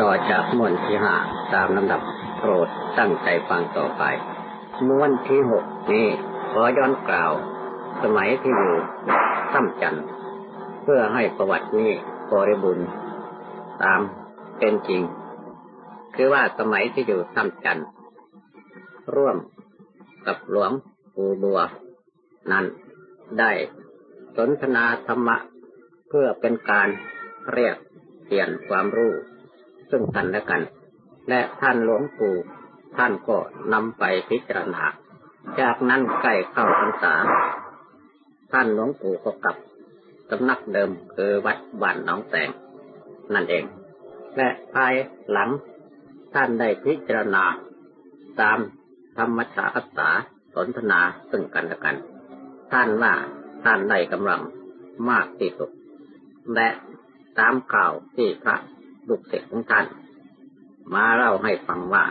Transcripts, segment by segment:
ต่อจากม้วนที่ห้าตามลำดับโปรดตั้งใจฟังต่อไปม้วนที่หกนี้ขอย้อนกล่าว สมัยที่อยู่ถ้ำจันเพื่อให้ประวัตินี้บริบูรณ์ตามเป็นจริง คือว่าสมัยที่อยู่ถ้ำจันร์ร่วมกับหลวงปู่บัว นั้นได้สนทนาธรรมะ เพื่อเป็นการเรียกเปลี่ยนความรู้ ซึ่งกันและกัน และท่านหลวงปู่ท่านก็นำไปพิจารณา จากนั้นใกล้เข้าพรรษา ท่านหลวงปู่ก็กลับสำนักเดิมคือวัดบ้านหนองแสงนั่นเอง และภายหลังท่านได้พิจารณา ตามธรรมชาติษาสนทนาซึ่งกันและกัน ท่านว่าท่านได้กำลังมากที่สุด และตามข่าวที่พระ ลูกศิษย์ของท่าน มาเล่าให้ฟังว่า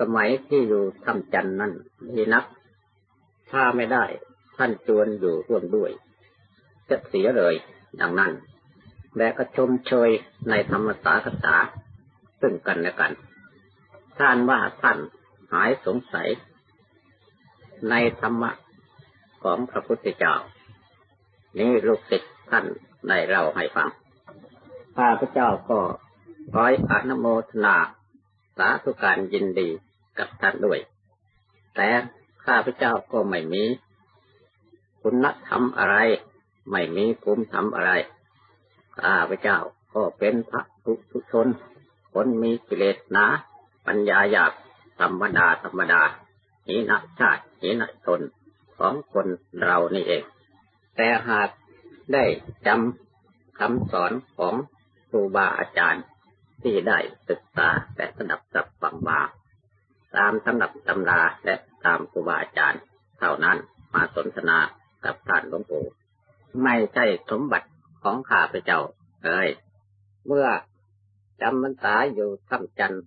สมัยที่อยู่ถ้ำจันนั้นมีนัก ถ้าไม่ได้ ท่านจวนอยู่ร่วมด้วย จะเสียเลยดังนั้นและก็ชมเชยในธรรมศาสตาซึ่งกันและกัน ท่านว่าท่านหายสงสัย ในธรรมะของพระพุทธเจ้า นี่ลูกศิษย์ท่านได้เล่าให้ฟัง ข้าพเจ้าก็ร้อยอนุโมทนาสาธุการยินดีกับท่านด้วย แต่ข้าพเจ้าก็ไม่มี คุณธรรมอะไร ไม่มีภูมิธรรมอะไร ข้าพเจ้าก็เป็นพระทุทุชน คนมีกิเลสหนา ปัญญาหยาบธรรมดาธรรมดาหินัชาติหินัตนของคนเรานี่เอง แต่หากได้จำคำสอนของ ครูบาอาจารย์ที่ได้ศึกษาและสดับสับฟังมาตามสำนับตำราและตามครูบาอาจารย์เท่านั้นมาสนทนากับท่านหลวงปู่ไม่ใช่สมบัติของข้าพเจ้าเลย เมื่อจำพรรษาอยู่ถ้ำจันทร์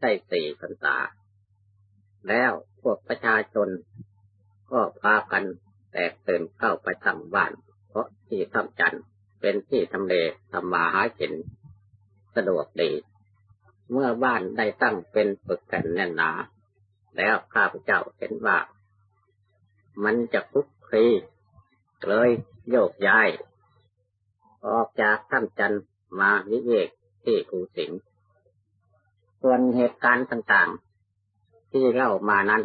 ได้สี่พรรษา แล้วพวกประชาชน ก็พากันแตกตื่นเข้าไปตั้งบ้าน เพราะที่ถ้ำจันทร์ เป็นที่ทำเลทำมาหากินสะดวกดี เมื่อบ้านได้ตั้งเป็นปึกแผ่นแน่นหนา แล้วข้าพเจ้าเห็นว่า มันจะคุกคลีเลยโยกย้าย ออกจากถ้ำจันทร์มาวิเวกที่ภูสิงห์ส่วนเหตุการณ์ต่างๆ ที่เล่ามานั้น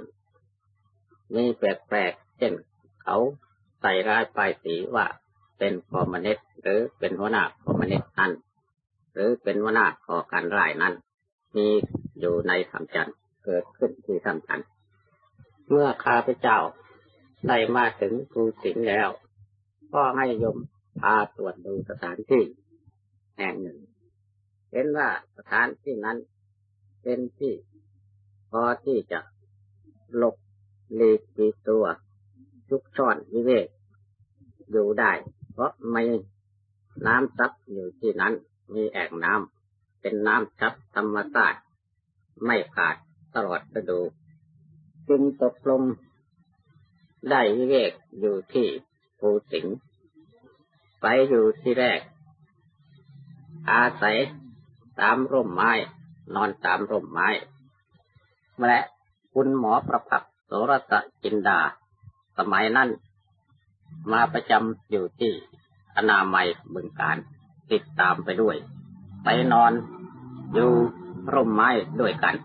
มีแปลกๆเช่นเขาใส่ร้ายปลายสีว่า เป็นคอมมิวนิสต์หรือเป็นหัวหน้าคอมมิวนิสต์นั้น หรือเป็นหัวหน้าก่อการร้ายนั้น มีอยู่ในคำจันเกิดขึ้นที่คำจันเมื่อข้าพเจ้าได้มาถึงภูสิงห์แล้ว ก็ให้ยมพาตรวจดูสถานที่แห่งหนึ่ง เห็นว่าสถานที่นั้นเป็นที่พอที่จะหลบหลีกปีตัวชุกช่อนวิเวกอยู่ได้ เพราะไม่น้ำซับอยู่ที่นั้น มีแอ่งน้ำเป็นน้ำซับธรรมชาติไม่ขาดตลอดฤดู จึงตกลงได้วิเวกอยู่ที่ภูสิงห์ไปอยู่ที่แรก อาศัยตามร่มไม้ นอนตามร่มไม้ และคุณหมอประพักโสรสจินดา สมัยนั้น มาประจำอยู่ที่อนามัยบึงการติดตามไปด้วย ไปนอนอยู่ร่มไม้ด้วยกัน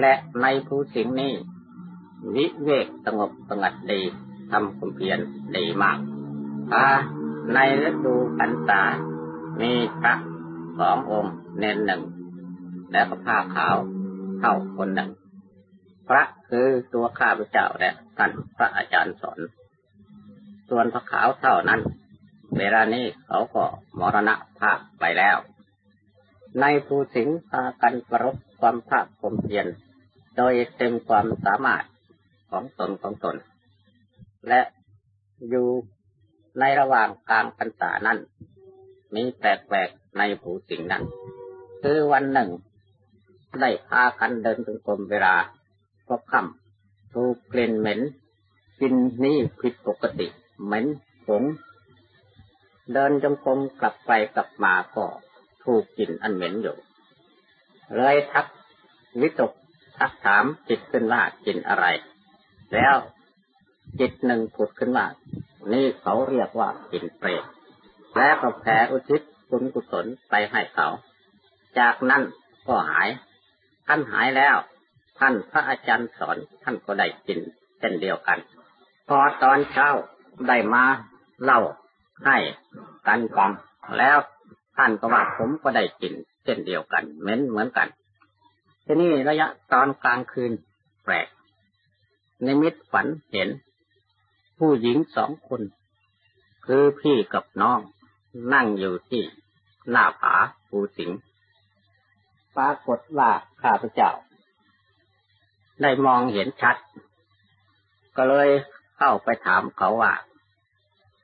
และในภูสิงห์นี้ วิเวกสงบสงัดดีทำความเพียรดีมากอาในฤดูพรรษามีพระสององค์เน้นหนึ่ง และก็ผ้าขาวเท่าคนหนึ่ง พระคือตัวข้าพเจ้าและท่านพระอาจารย์สอน ส่วนพระขาวเท่านั้น เวลานี้เขาก็มรณะภาพไปแล้ว ในภูสิงห์พากันประรบความภาคความเพียรโดยเต็มความสามารถของตนของตน และอยู่ในระหว่างกลางพรรษานั้น มีแปลกๆในภูสิงห์นั้น คือวันหนึ่ง ได้พากันเดินจงกรมเวลาพบค่ำถูกกลิ่นเหม็นกินนี่ผิดปกติ เหม็นผงเดินจงกรมกลับไปกลับมาก็ถูกกลิ่นอันเหม็นอยู่ เลยทักวิตกทักถามจิตขึ้นว่ากลิ่นอะไร แล้วจิตหนึ่งผุดขึ้นว่านี่เขาเรียกว่ากลิ่นเปรตแล้วก็แผ่อุทิศบุญกุศลไปให้เขา จากนั้นก็หาย ท่านหายแล้ว ท่านพระอาจารย์สอนท่านก็ได้กินเช่นเดียวกัน พอตอนเช้า ได้มาเล่าให้กันฟังแล้วท่านก็ว่าผมก็ได้กินเช่นเดียวกันเหมือนเหมือนกัน ทีนี้ระยะตอนกลางคืนแปลกในมิตฝันเห็น ผู้หญิงสองคน คือพี่กับน้อง นั่งอยู่ที่หน้าผาภูสิงปรากฏว่าข้าพเจ้า ได้มองเห็นชัด ก็เลยเข้าไปถามเขาว่า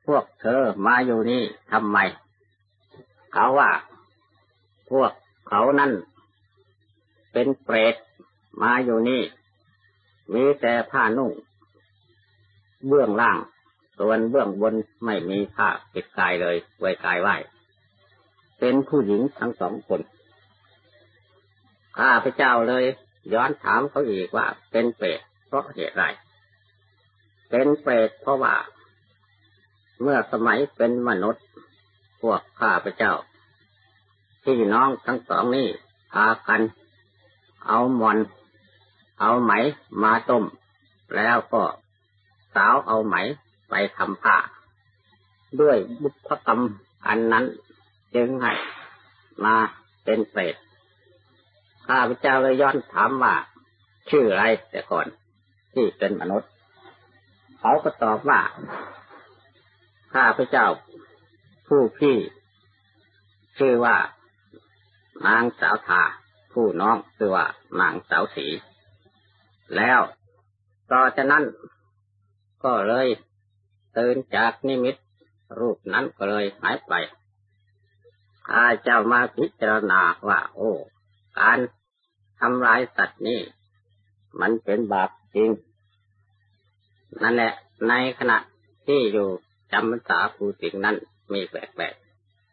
พวกเธอมาอยู่นี่ทำไม เขาว่า พวกเขานั่น เป็นเปรตมาอยู่นี่ มีแต่ผ้านุ่ง เบื้องล่าง ส่วนเบื้องบนไม่มีผ้าปิดกายเลยไว้กายไหวเป็นผู้หญิงทั้งสองคนข้าพเจ้าเลย ย้อนถามเขาอีกว่า เป็นเปรตเพราะเหตุไร เป็นเปรตเพราะว่า เมื่อสมัยเป็นมนุษย์ พวกข้าพเจ้า พี่น้องทั้งสองนี่พากัน เอามอน เอาไหมมาต้ม แล้วก็สาวเอาไหมไปทำผ้า ด้วยบุพกรรมอันนั้นจึงให้มาเป็นเปรตข้าพเจ้าเลยย้อนถามว่า ชื่ออะไรแต่ก่อนที่เป็นมนุษย์ เขาก็ตอบว่า ข้าพระเจ้า ผู้พี่ชื่อว่านางสาวทาผู้น้องชื่อว่านางสาวสี แล้วต่อจากนั้น ก็เลยตื่นจากนิมิต รูปนั้นก็เลยหายไปข้าเจ้ามาพิจารณาว่า โอ้ การทำร้ายสัตว์นี่มันเป็นบาปจริง นั่นแหละ ในขณะที่อยู่ จำพรรษาภูสิงนั้นมีแปลก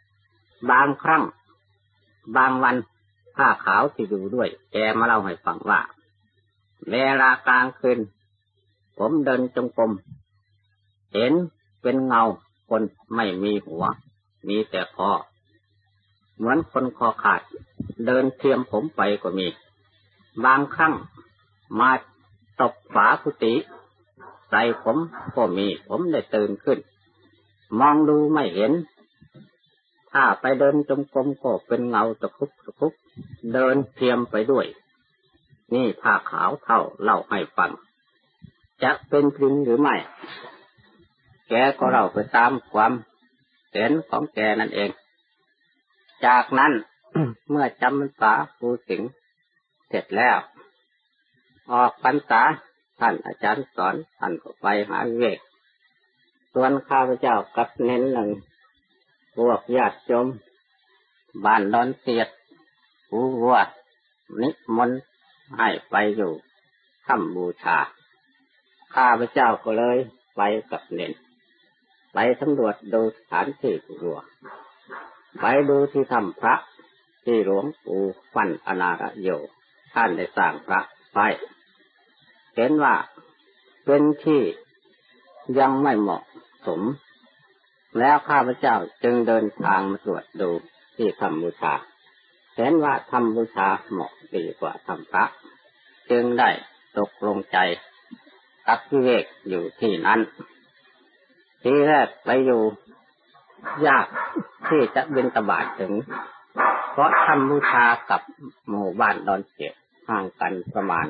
ๆบางครั้ง บางวันผ้าขาวที่อยู่ด้วย แกมาเล่าให้ฟังว่า เวลากลางคืน ผมเดินจงกรมเห็นเป็นเงาคนไม่มีหัว มีแต่คอเหมือนคนคอขาด เดินเทียมผมไปก็มี บางครั้งมาตบฝากุฏิใส่ผมก็มี ผมได้ตื่นขึ้น มองดูไม่เห็น ถ้าไปเดินจงกรมก็เป็นเงาตะคุบตะคุบเดินเทียมไปด้วย นี่ผ้าขาวเท่าเล่าให้ฟัง จะเป็นจริงหรือไม่ แกก็เล่าไปตามความเห็นของแกนั่นเอง จากนั้นเมื่อจำพรรษาภูสิงเสร็จแล้ว ออกพรรษาท่านอาจารย์สอนท่านก็ไปหาเวก ส่วนข้าพเจ้ากับเน้นหนึ่งพวกญาติโยมบ้านดอนเสียดผู้วัวนิมนต์ให้ไปอยู่ทำบูชา ข้าพเจ้าก็เลยไปกับเน้นไปสำรวจดูสถานที่รัวไปดูที่ทำพระที่หลวงปู่ฟันอนาระโยท่านได้สร้างพระไปเห็นว่าเป็นที่ยังไม่เหมาะ สม แล้วข้าพเจ้าจึงเดินทางมาตรวจดูที่ทำบูชาเห็นว่าทำบูชาเหมาะดีกว่าทำพระ จึงได้ตกลงใจตักวิเวกอยู่ที่นั้น ที่แรกไปอยู่ยากที่จะบินตบาทถึง เพราะทำบูชากับหมู่บ้านดอนเจ็ดห่างกันประมาณ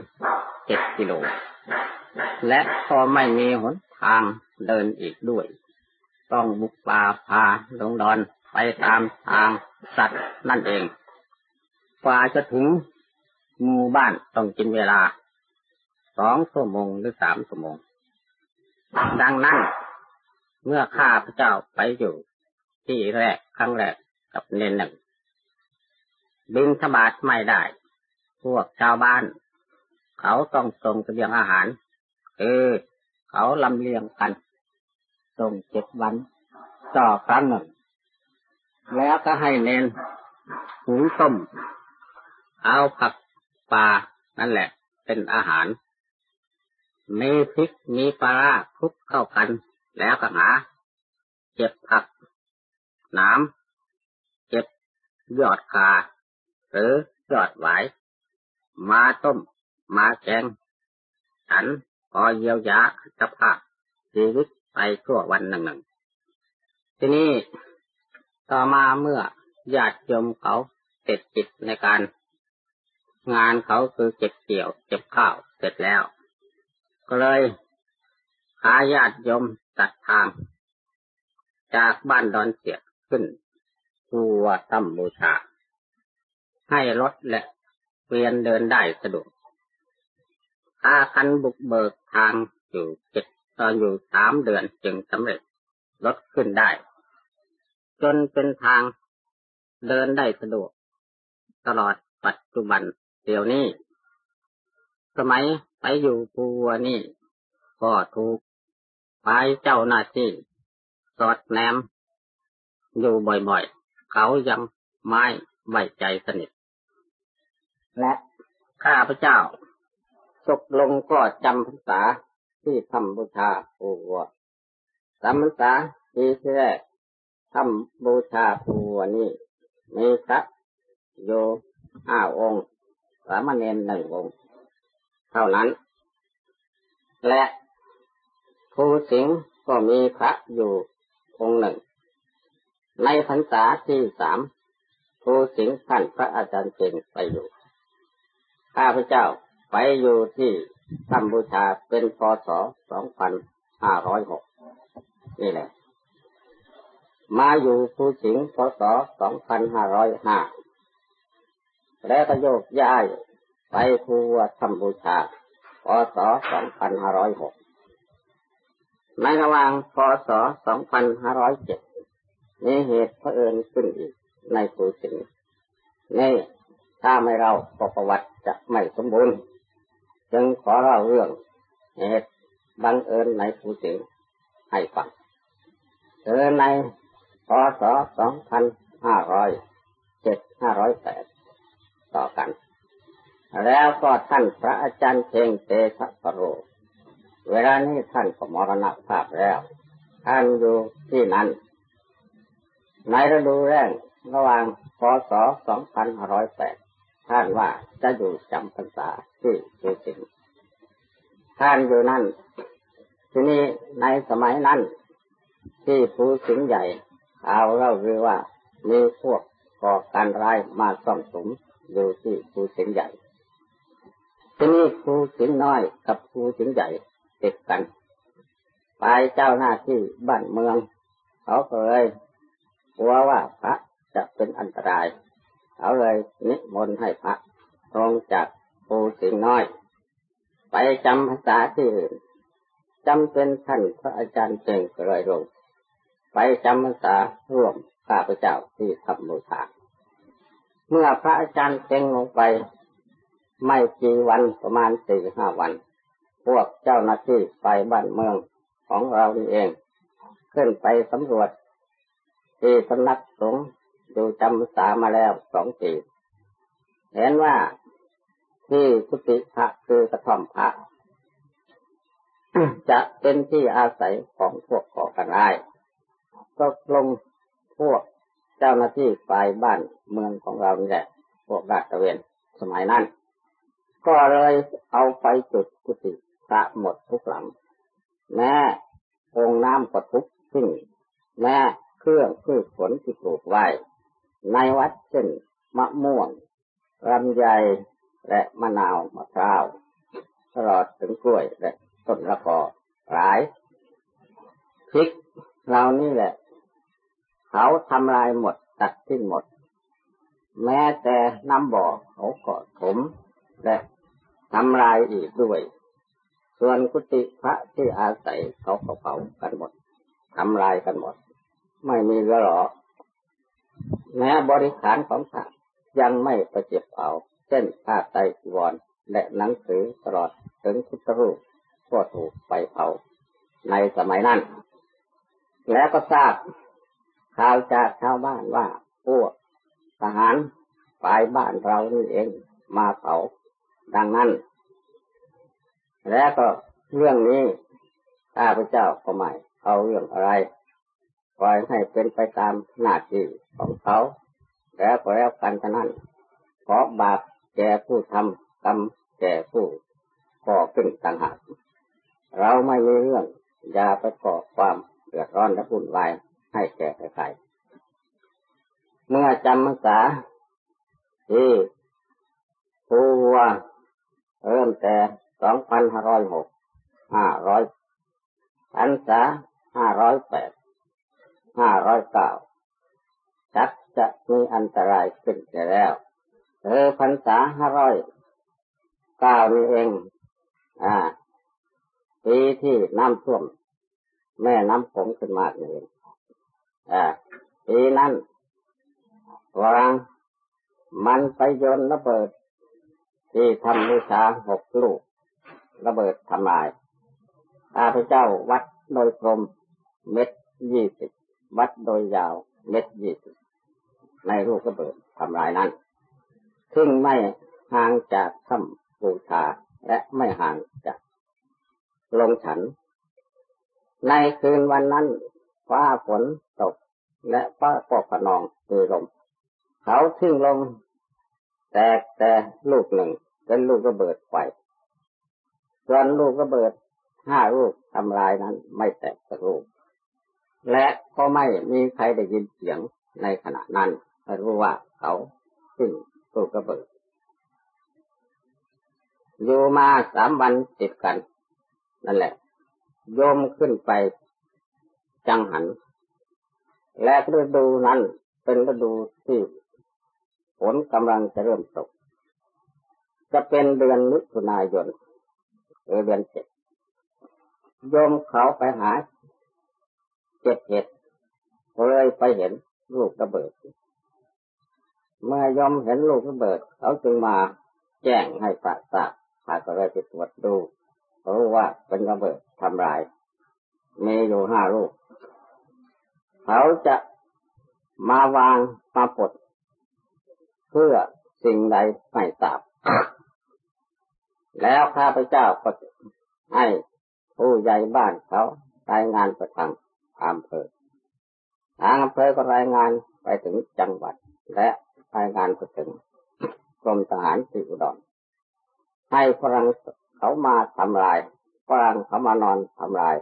เจ็ดกิโล และพอไม่มีหนทางเดินอีกด้วย ต้องบุกป่าพาลงดอนไปตามทางสัตว์นั่นเองกว่าจะถึงหมู่บ้านต้องกินเวลาสองชั่วโมงหรือสามชั่วโมง ดังนั้น เมื่อข้าพระเจ้าไปอยู่ ที่แรกครั้งแรกกับเนนหนึ่งบินธบาตไม่ได้ พวกชาวบ้าน เขาต้องส่งเสบียงอาหารคือเขาลำเลียงกันส่งเจ็ดวันต่อครั้งหนึ่ง แล้วก็ให้เนนหุงต้ม เอาผักปลานั่นแหละ เป็นอาหาร มีพริกมีปลาคลุกเข้ากัน แล้วก็หาเก็บผักน้ำเก็บยอดคาหรือยอดหวายมาต้ม มาแกงฉันพอเยียวยาสภาพชีวิตไปชั่ววันหนึ่งหนึ่งทีนี้ต่อมาเมื่อญาติโยมเขาเสร็จจิตในการ งานเขาคือเก็บเกี่ยวเก็บข้าวเสร็จแล้ว ก็เลยพาญาติโยมตัดทาง จากบ้านดอนเสียขึ้นทัวตั้มบูชา ให้รถและเวียนเดินได้สะดวก พาคันบุกเบิกทางอยู่เจ็ดตอนอยู่สามเดือนจึงสำเร็จรถขึ้นได้ จนเป็นทางเดินได้สะดวก ตลอดปัจจุบันเดี๋ยวนี้ สมัยไปอยู่ปัวนี่ก็ถูกไปเจ้าหน้าที่สอดแนม อยู่บ่อยๆ เขายังไม่ไว้ใจสนิท และข้าพเจ้า ตกลงก็จำพรรษาที่ทำบูชาปูวัวจำพรรษาที่แรกทำบูชาปูวัวนี่มีพระโยห้าองค์สามเณรหนึ่งองค์ เท่านั้น และภูสิงห์ก็มีพระอยู่องค์หนึ่ง ในพรรษาที่สามภูสิงห์ท่านพระอาจารย์เจงไปอยู่ ข้าพเจ้า ไปอยู่ที่กัมพูชาเป็นพศ2506 นี่แหละ มาอยู่ภูสิงห์พศ2505 แล้วก็โยกย้ายไปภูวัดกัมพูชาพศ2506 ในระหว่างพศ2507 มีเหตุเผอิญขึ้นอีกในภูสิงห์นี่ถ้าไม่เราประวัติจะไม่สมบูรณ์ จึงขอเล่าเรื่องเหตุบังเอิญในภูสิงห์ให้ฟังเจอในพศ2507-508 ต่อกัน แล้วก็ท่านพระอาจารย์เชงเตชะปโร เวลานี้ท่านก็มรณภาพแล้ว ท่านอยู่ที่นั้น ในฤดูแรงระหว่างพศ2508 ท่านว่าจะอยู่จำพรรษาที่ภูสิงท่านอยู่นั่น ทีนี้ในสมัยนั้น ที่ภูสิงห์ใหญ่ข่าเล่าคือว่ามีพวกก่อการร้ายมาซ่องสมอยู่ที่ภูสิงห์ใหญ่ ทีนี้ภูสิงห์น้อยกับภูสิงห์ใหญ่ติดกัน ไปเจ้าหน้าที่บ้านเมือง เขาเคยกลัวว่าพระจะเป็นอันตราย เขาเลยนิมนต์ให้พระลงจากภูสิงห์น้อย ไปจำภาษาที่อื่นจำเป็นท่านพระอาจารย์เจงก็เลยลง ไปจำภาษาร่วมข้าพเจ้าที่ทำบูชาเมื่อพระอาจารย์เจงลงไป ไม่กี่วันประมาณสี่ห้าวัน พวกเจ้าหน้าที่ไปบ้านเมืองของเราเอง ขึ้นไปสำรวจที่สำนักสงฆ์ ดูจำภาษามาแล้วสองปีเห็นว่าที่กุฏิพระคือกระท่อมพระจะเป็นที่อาศัยของพวกก่อการร้ายก็ลงพวกเจ้าหน้าที่ฝ่ายบ้านเมืองของเรานี่แหละพวกราชเวนสมัยนั้น ก็เลยเอาไฟจุดกุฏิพระหมดทุกหลัง แม้องน้ำก็ทุกสิ่งแม้เครื่องพืชผลที่ปลูกไว้ ในวัดเช่นมะม่วงลำไยและมะนาวมะพร้าวตลอดถึงกล้วยและต้นละกอหลายพริกเรานี่แหละ เขาทำลายหมดตัดทิ้งหมด แม้แต่น้ำบ่อเขาก็ถมและทำลายอีกด้วย ส่วนกุฏิพระที่อาศัยเขาเผากันหมดทำลายกันหมด ไม่มีเหลือหรอ แม้บริขารของพระยังไม่ประเจ็บเอา เช่นผ้าไตจีวร และหนังสือตลอดถึงพุทธรูปก็ถูกไปเผาในสมัยนั้น แล้วก็ทราบข่าวจากชาวบ้านว่าพวกทหารฝ่ายบ้านเรานี่เองมาเผาดังนั้น แล้วก็เรื่องนี้ข้าพเจ้าก็ไม่เอาเรื่องอะไร ปล่อยให้เป็นไปตามหน้าที่ของเขา แล้วก็แล้วกันเท่านั้นเพราะบาปแก่ผู้ทำกรรมแก่ผู้ก่อขึ้นต่างหากเราไม่มีเรื่องอย่าไปก่อความเดือดร้อนและวุ่นวายให้แก่ใครเมื่อจำพรรษาที่ภูวัวเริ่มแต่สองพันห้าร้อยหกห้าร้อยพรรษาห้าร้อยแปด ห้าร้อยเก้าชักจะมีอันตรายขึ้นแล้วเออพรรษาห้าร้อยเก้านี่เอง อ่า ปีที่น้ำท่วม แม่น้ำผมขึ้นมาเองอ่าปีนั้นวางมันไปยนระเบิด ที่ทำบูชาหกลูก ระเบิดทำลายข้าพเจ้าวัดโดยกลมเม็ดยี่สิบ วัดโดยยาวเม็ดยี่สิบในรูกระเบิดทำลายนั้น ซึ่งไม่ห่างจากถ้ำบูชาและไม่ห่างจากลงฉัน ในคืนวันนั้นฟ้าฝนตกและฟ้าปกขนองมีลม เขาทิ้งลง แตกแต่ลูกหนึ่งเป็นลูกระเบิดไฟส่วนลูกระเบิดห้าลูกทำลายนั้นไม่แตกสักลูก และก็ไม่มีใครได้ยินเสียงในขณะนั้นรู้ว่าเขาทิ้งลูกระเบิดอยู่มาสามวันติดกัน นั่นแหละ โยมขึ้นไปจังหัน และฤดูนั้นเป็นฤดูที่ฝนกำลังจะเริ่มตก จะเป็นเดือนมิถุนายนหรือเดือนเจ็ดโยมเขาไปหา เจ็ดเห็ดเลยไปเห็นลูกระเบิด เมื่อยอมเห็นลูกระเบิด เขาจึงมาแจ้งให้พระทราบพระก็เลยไปตรวจดูรู้ว่าเป็นระเบิดทำลาย มีอยู่ห้าลูก เขาจะมาวางมาปดเพื่อสิ่งใดไม่ทราบแล้วข้าพเจ้าก็ให้ผู้ใหญ่บ้านเขารายงานไปทาง อำเภอทางอำเภอก็รายงานไปถึงจังหวัด และรายงานไปถึงกรมทหารที่อุดรให้ฝรั่งเขามาทำลายฝรั่งเขามานอนทำลาย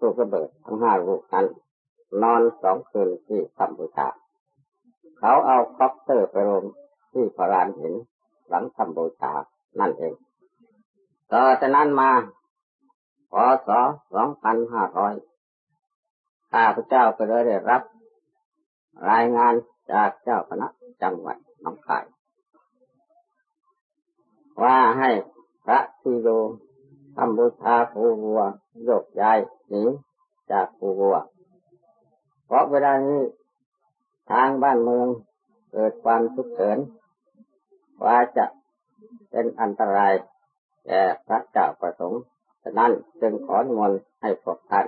ลูกระเบิดทั้งห้าลูกนั้น นอนสองคืนที่ทำบูชาเขาเอาคอปเตอร์ไปลงที่พระรานหินหลังทำบูชานั่นเองต่อจากนั้นมาพศ2 5 ข้าพเจ้าก็เลยได้รับ รายงานจากเจ้าคณะจังหวัดน้องคาย ว่าให้พระทีโยทำบูชาภูวัวโยกย้ายหนีจากภูวัว เพราะเวลานี้ทางบ้านเมืองเกิดความทุกข์เฉินว่าจะเป็นอันตรายแก่พระเจ้าประสงค์ ฉะนั้นจึงขอนมนต์ให้พวกท่าน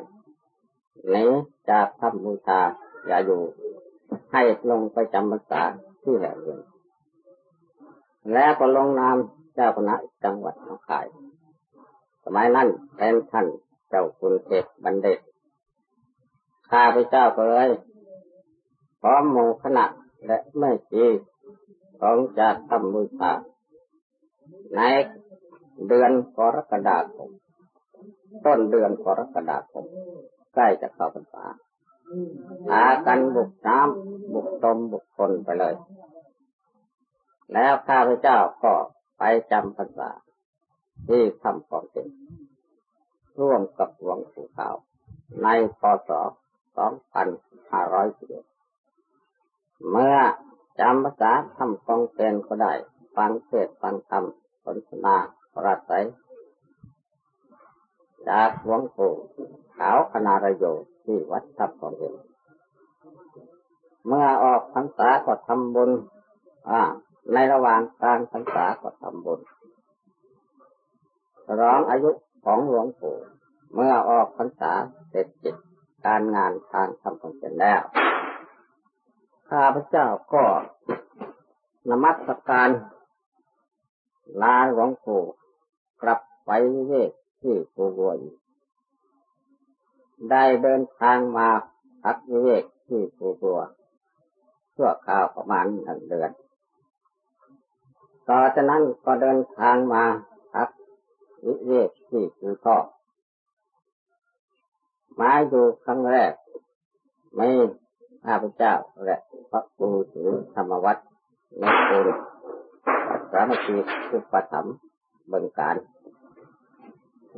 หนีจากทำบูชาอย่าอยู่ ให้ลงไปจำพรรษาที่แห่งหนึ่งแล้วก็ลงนามเจ้าคณะจังหวัดหนองคาย สมัยนั้นเป็นท่านเจ้าคุณเทพบันเดชข้าพเจ้าก็เลยพร้อมโมขณะและไม่ชีของจากทำบูชาในเดือนกรกฎาคมต้นเดือนกรกฎาคม ใกล้จะเข้าพรรษาหากันบุกน้ำบุกตมบุกคนไปเลย แล้วข้าพเจ้าก็ไปจำพรรษาที่ทำของเต็มร่วมกับหลวงปู่ขาว ในพศ 2511เมื่อจำภาษาทำกองเป็นก็ได้ ฟังเทศฟังธรรมสนทนาปราศัยจากหลวงปู่ ขาวคณารโยที่วัดทับของเองเมื่อออกพรรษาก็ทำบุญอ่าในระหว่างการพรรษาก็ทำบุญร้องอายุของหลวงปู่เมื่อออกพรรษาเสร็จจิตการงานทางทำของเป็นแล้ว ข้าพเจ้าก็นมัสการลาหลวงปู่กลับไปเวกที่ปูบวน ได้เดินทางมาพักเวกที่ปูบัวชั่วคราวประมาณหนึ่งเดือน ต่อจากนั้นก็เดินทางมาพักวิเวกที่ปูท่อมาอยู่ครั้งแรก ไม่ข้าพเจ้าและพระครูถือธรรมวัตรในปูรสามัคคีอุปถัมภ์เบิงการ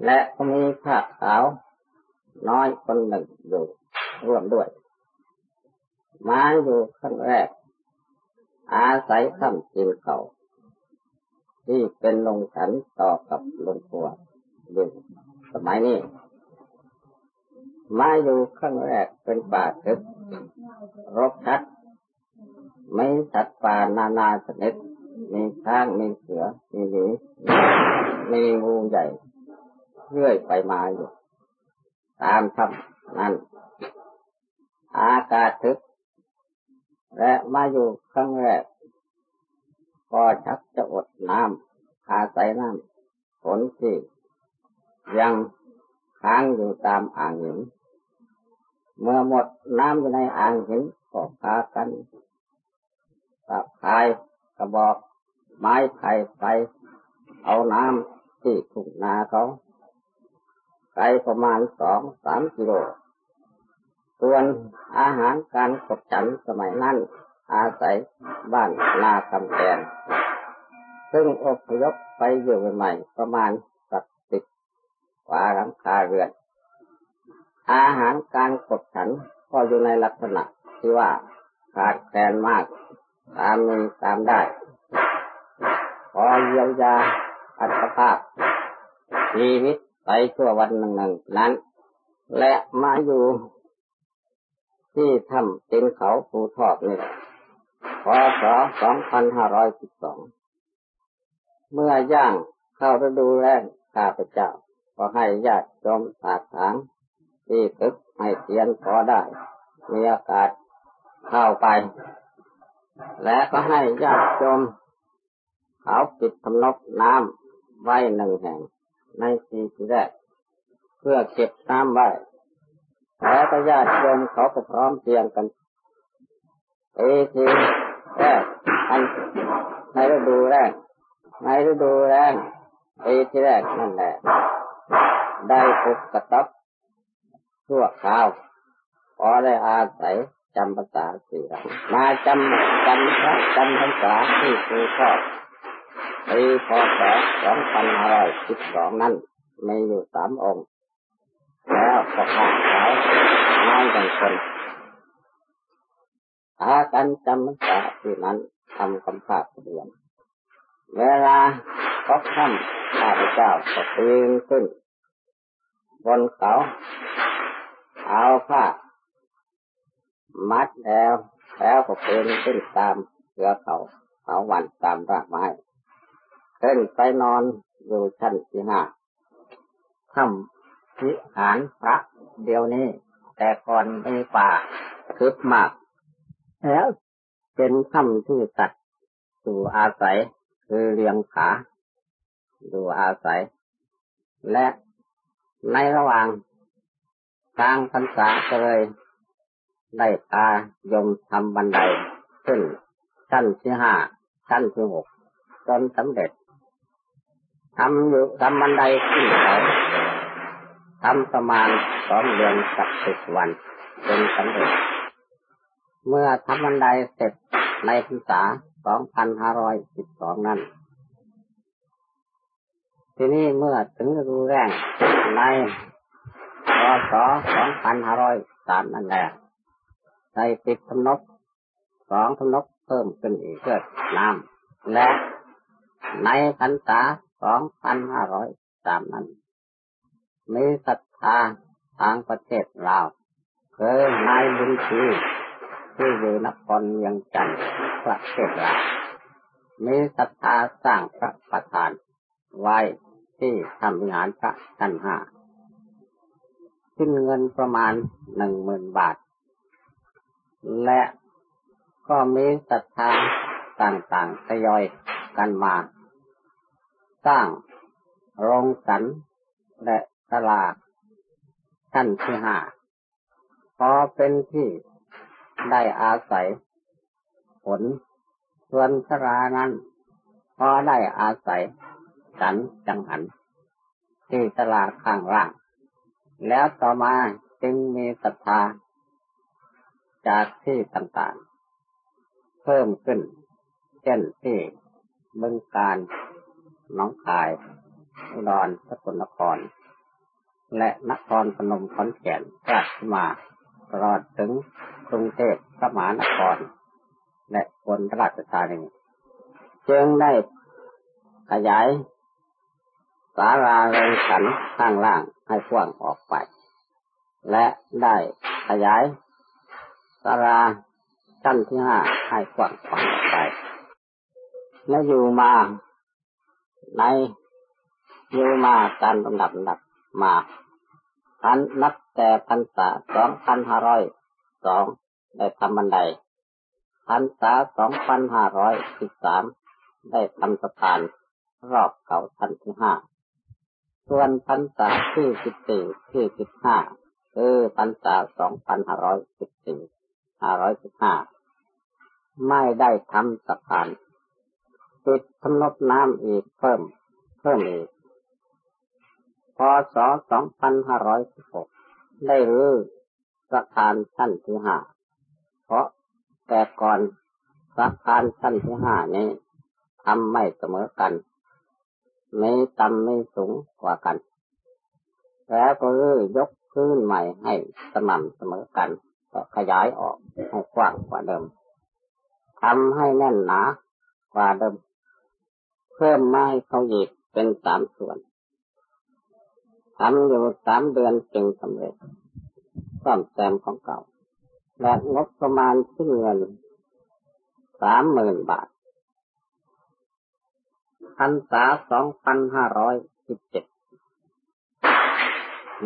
และก็มีผ้าขาว น้อยคนหนึ่งอยู่ร่วมด้วย มาอยู่ขั้นแรก อาศัยทำจินเขาที่เป็นลงฉันต่อกับลงปัวอยู่สมัยนี้ มาอยู่ขั้นแรกเป็นป่าทึบรกชัดไม่สัตว์ป่านานาชนิดมีช้างมีเสือมีหมีมีงูใหญ่เรื่อยไปมาอยู่ ตามธรรมนั้น อากาศทึบและมาอยู่ครั้งแรก ก็ชักจะอดน้ำอาศัยน้ำฝนที่ยังค้างอยู่ตามอ่างหิน เมื่อหมดน้ำอยู่ในอ่างหินก็พากันตับพายกระบอกไม้ไผ่ไป เอาน้ำที่ถุงนาเขา ไกลประมาณสองสามกิโลส่วนอาหารการกดฉันสมัยนั้น อาศัยบ้านนาคำแกนซึ่งอพยพไปอยู่ใหม่ประมาณสักสิบกว่าหลังคาเรือน อาหารการกดฉันก็อยู่ในลักษณะที่ว่าขาดแคลนมาก ตามมีตามได้พอเยียวยาอัตภาพชีวิต ไปชั่ววันหนึ่งหนึ่งนั้น และมาอยู่ ที่ถ้ำตินเขาภูทอกนี่พศ2512เมื่อย่างเข้าฤดูแล้งข้าพเจ้า ก็ให้ญาติโยมสาถางที่ตึกให้เตียนพอได้ มีอากาศเข้าไป และก็ให้ญาติโยมเขาปิดทำนบน้ำไว้หนึ่งแห่ง ในปีที่แรก เพื่อเก็บน้ำไว้ แล้วก็ญาติโยมเขาก็พร้อมเพียงกันเอทีแรกในฤดูแรก ในฤดูแรกเอทีแรกนั่นแหละ ได้ปุกกระตับชั่วคราวพอได้อาศัยจำภาษาสี่มาจำจำพระจำภาษาที่ครูชอบ ปีพศ2512 นั้นมีอยู่สามองค์ แล้วก็ขาดสาวน้อยกันคนหากันจำพรรษาที่นั้นทำคำภาคเรียนเวลาก็ค่ำข้าพเจ้าก็ปีนขึ้น บนเขาเอาผ้ามัดแล้วแล้วก็ปีนขึ้นตามเสือเขาเขาวันตามรากไม้ ขึ้นไปนอนอยู่ชั้นที่ห้าทำวิหารพระเดียวนี้ แต่ก่อนมีป่าคึบมาก แล้วเป็นถ้ำที่ตัดสู่อาศัยคือเรียงขาดูอาศัย และในระหว่างกลางพรรษาก็เลยได้พายมทำบันไดขึ้นชั้นที่ห้าชั้นที่หกจนสำเร็จ ทำอยู่ทำบันไดขึ้นเขาทำประมาณสองเดือนกับสิบวันเป็นสำเร็จ เมื่อทำบันไดเสร็จในพรรษาสองพันห้าร้อยสิบสองนั้น ทีนี้เมื่อถึงฤดูแรงในพศสองพันห้าร้อยสามนั่นแหละได้ติดทำนกสองทำนกเพิ่มขึ้นอีกเพื่อน้ำและในพรรษา สองพันห้าร้อยสามนั้น มีศรัทธาทางประเทศลาวเคยนายบุญชีที่อยู่นครเวียงจันทร์ประเทศลาวมีศรัทธาสร้างพระประธาน ไว้ที่ทำวิหารพระชั้นห้าขึ้นเงินประมาณหนึ่งหมื่นบาท และก็มีศรัทธาต่างๆทยอยกันมา สร้างโรงสันและตลาดชั้นที่ห้าพอเป็นที่ได้อาศัย ผล ส่วนสรานั้น พอได้อาศัย สันจังหัน ที่ตลาดข้างล่าง แล้วต่อมาจึงมีศรัทธา จากที่ต่างๆ เพิ่มขึ้น เช่นที่บึงการ น้องคาย อุดรสกลนคร และนครพนมขอนแก่นราชมาตลอดถึงกรุงเทพพระมานคร และคนราชธานีจึงได้ขยายสาราเรงสันข้างล่างให้กว้างออกไป และได้ขยายสาราชั้นที่ห้าให้กว้างออกไป และอยู่มา ในยูมาการลำดับดับมาพันนับแต่พันษาสองพันห้าร้อยสองได้ทำบันไดพันษาสองพันห้าร้อยสิบสามได้ทำสะพานรอบเขาชั้นที่ห้าส่วนพันษาที่สิบสี่ที่สิบห้าคือพันษาสองพันห้าร้อยสิบสี่ห้าร้อยสิบห้าไม่ได้ทำสะพาน ติดทำนบน้ำอีกเพิ่ม เพิ่มอีกพศ2516 ได้รื้อสะพานชั้นที่ห้าเพราะแต่ก่อนสะพานชั้นที่ห้านี้ทำไม่เสมอกันไม่ต่ำไม่สูงกว่ากัน แล้วก็รื้อยกพื้นใหม่ให้สม่ำเสมอกัน ก็ขยายออกให้กว้างกว่าเดิมทำให้แน่นหนากว่าเดิม เพิ่มไม้เขาหยิบเป็นสามส่วนทำอยู่สามเดือนจึงสำเร็จซ่อมแซมของเก่า และงบประมาณขึ้นเงินสามหมื่นบาทพันษาสองพันห้าร้อยสิบเจ็ด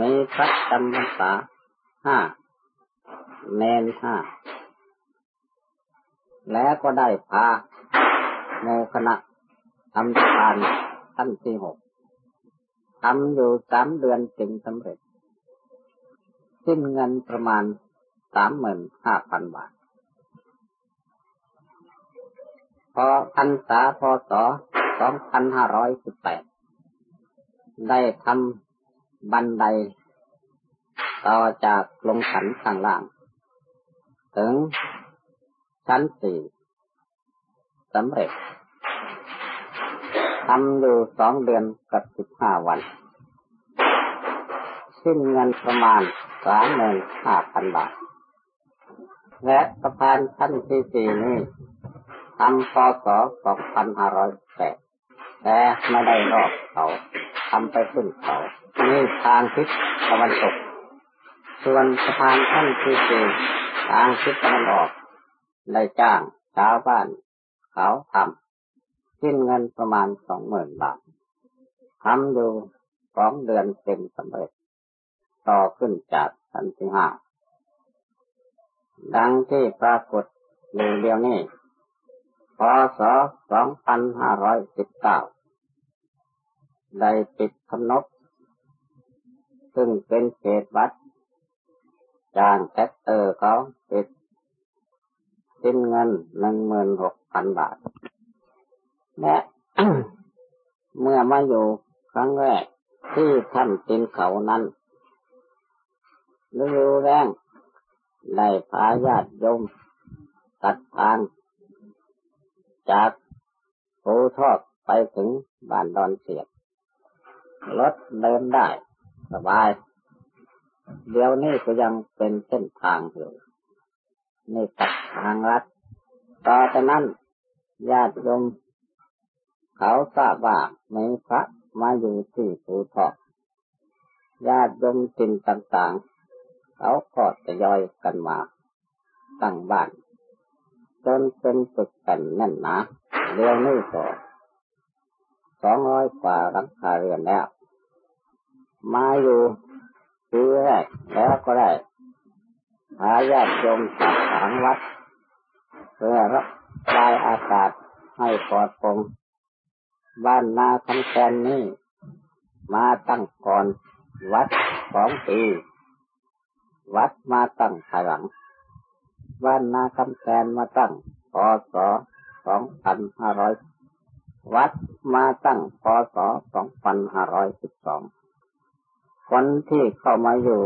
มีพระจำพรรษาห้าเนนห้า แล้วก็ได้พาโมคณะำทานท่านที่หกทำอยู่สามเดือนจึงสำเร็จ สิ้นเงินประมาณสามหมื่นห้าพันบาท พอพันษาพศสองพันห้าร้อยสิบแปดได้ทำบันได ต่อจากลงสันข้างล่าง ถึงชั้นสี่สำเร็จ ทำอยู่สองเดือนกับสิบห้าวัน สิ้นเงินประมาณสามหมื่นห้าพันบาท และสะพานชั้นที่สี่นี้ทำพศสองพันห้าร้อยแปดแต่ไม่ได้รอบเขาทำไปขึ้นเขานี่ทางทิศตะวันตก ส่วนสะพานชั้นที่สี่ทางทิศตะวันออก ได้จ้างชาวบ้าน เขาทำ สิ้นเงินประมาณสองหมื่นบาททำอยู่สองเดือนเต็มสำเร็จ ต่อขึ้นจากชั้นที่ห้าดังที่ปรากฏในเดียวนี้พศสองพันห้าร้อยสิบเก้าได้ปิดคำนบ ซึ่งเป็นเขตวัด จางแท็กเตอร์เขาปิดสิ้นเงินหนึ่งหมื่นหกพันบาท และเมื่อมาอยู่ครั้งแรกที่ท่านเป็นเขานั้นฤดูแรงได้พาญาติโยมตัดทาง จากโพทอกไปถึงบ้านดอนเสียดรถเดินได้ สบาย เดี๋ยวนี้ก็ยังเป็นเส้นทางอยู่นี่ตัดทางรัดต่อจากนั้นญาติโยม เขาทราบว่ามีพระมาอยู่ที่ภูทอกญาติโยมจินต่างๆ เขาก็จะย่อยกันมาตั้งบ้านจนเป็นตึกแผ่นแน่นหนาเรียวนี่ก็สองร้อยกว่ารังคาเรือนแล้ว มาอยู่ปีแรกแล้วก็ได้หาญาติโยมจากทางวัด เพื่อรับลายอากาศให้ปลอดโปร่ง บ้านนาคำแคนนี้ มาตั้งก่อนวัดสองปีวัดมาตั้งภายหลัง บ้านนาคำแคนมาตั้งพศสองพันห้าร้อยวัดมาตั้งพศสองพันห้าร้อยสิบสองคนที่เข้ามาอยู่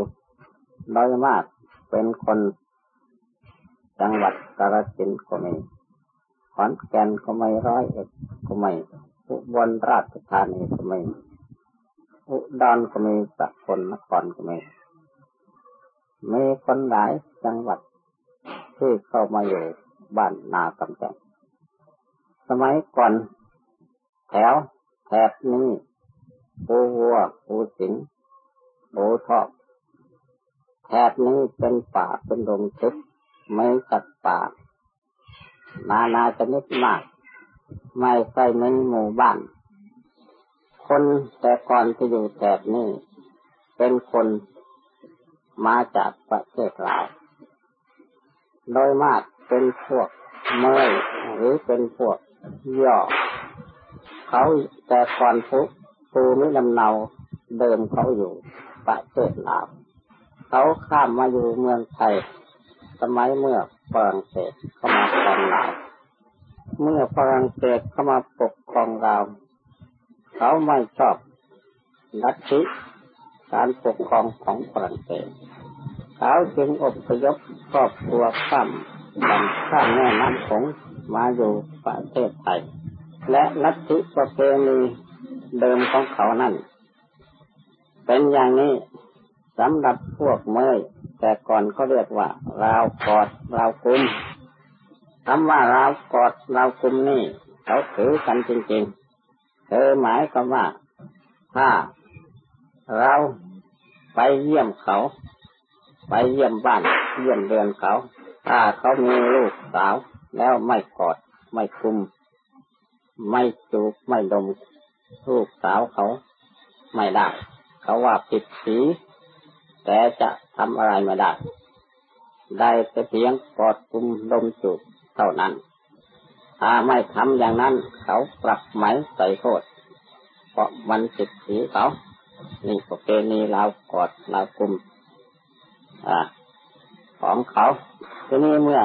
โดยมากเป็นคนจังหวัดกาฬสินธุ์ก็มีขอนแก่นก็ไม่ร้อยเอ็ดก็ไม่ อุบลราชธานีก็ไม่อุดรก็มีสกลนครก็มีมีคนหลายจังหวัดที่เข้ามาอยู่บ้านนากำแพงสมัยก่อนแถวแถบนี้ปูวัวปูสิงปูทอกแถบนี้เป็นป่าเป็นดงทึบไม่สัตว์ป่า นานาชนิดมาก ไม่ใช่ในหมู่บ้าน คนแต่ก่อนที่อยู่แถบนี้ เป็นคนมาจากประเทศลาว โดยมากเป็นพวกเมยหรือเป็นพวกย่อ เขาแต่ก่อนทุกภูมิลำเนาเดิมเขาอยู่ประเทศลาว เขาข้ามมาอยู่เมืองไทย สมัยเมื่อฝรั่งเศสเข้ามาครองลาว เมื่อฝรั่งเศสเข้ามาปกครองลาวเขาไม่ชอบลัทธิการปกครองของฝรั่งเศสเขาจึงอพยพครอบครัวข้ามดังข้ามแม่น้ำสงมาอยู่ประเทศไทย และลัทธิประเพณีเดิมของเขานั่น เป็นอย่างนี้สำหรับพวกเมยแต่ก่อนเขาเรียกว่าราวกอดราวกุม คำว่าราวกอดราวกุมนี่เขาถือกันจริงๆเธอหมายก็ว่า ถ้า เราไปเยี่ยมเขา ไปเยี่ยมบ้าน เยี่ยมเดือนเขา ถ้าเขามีลูกสาว แล้วไม่กอดไม่คุม ไม่จูบไม่ดมลูกสาวเขาไม่ได้ เขาว่าผิดสี แต่จะทำอะไรไม่ได้ ได้แต่เพียงกอดคุมดมจูบ เท่านั้น ถ้าไม่ทำอย่างนั้นเขาปรับไหมใส่โทษ เพราะมันผิดสีเขานี่ก็เป็นนี่เรากอดเราคุมอของเขาทีนี้เมื่อ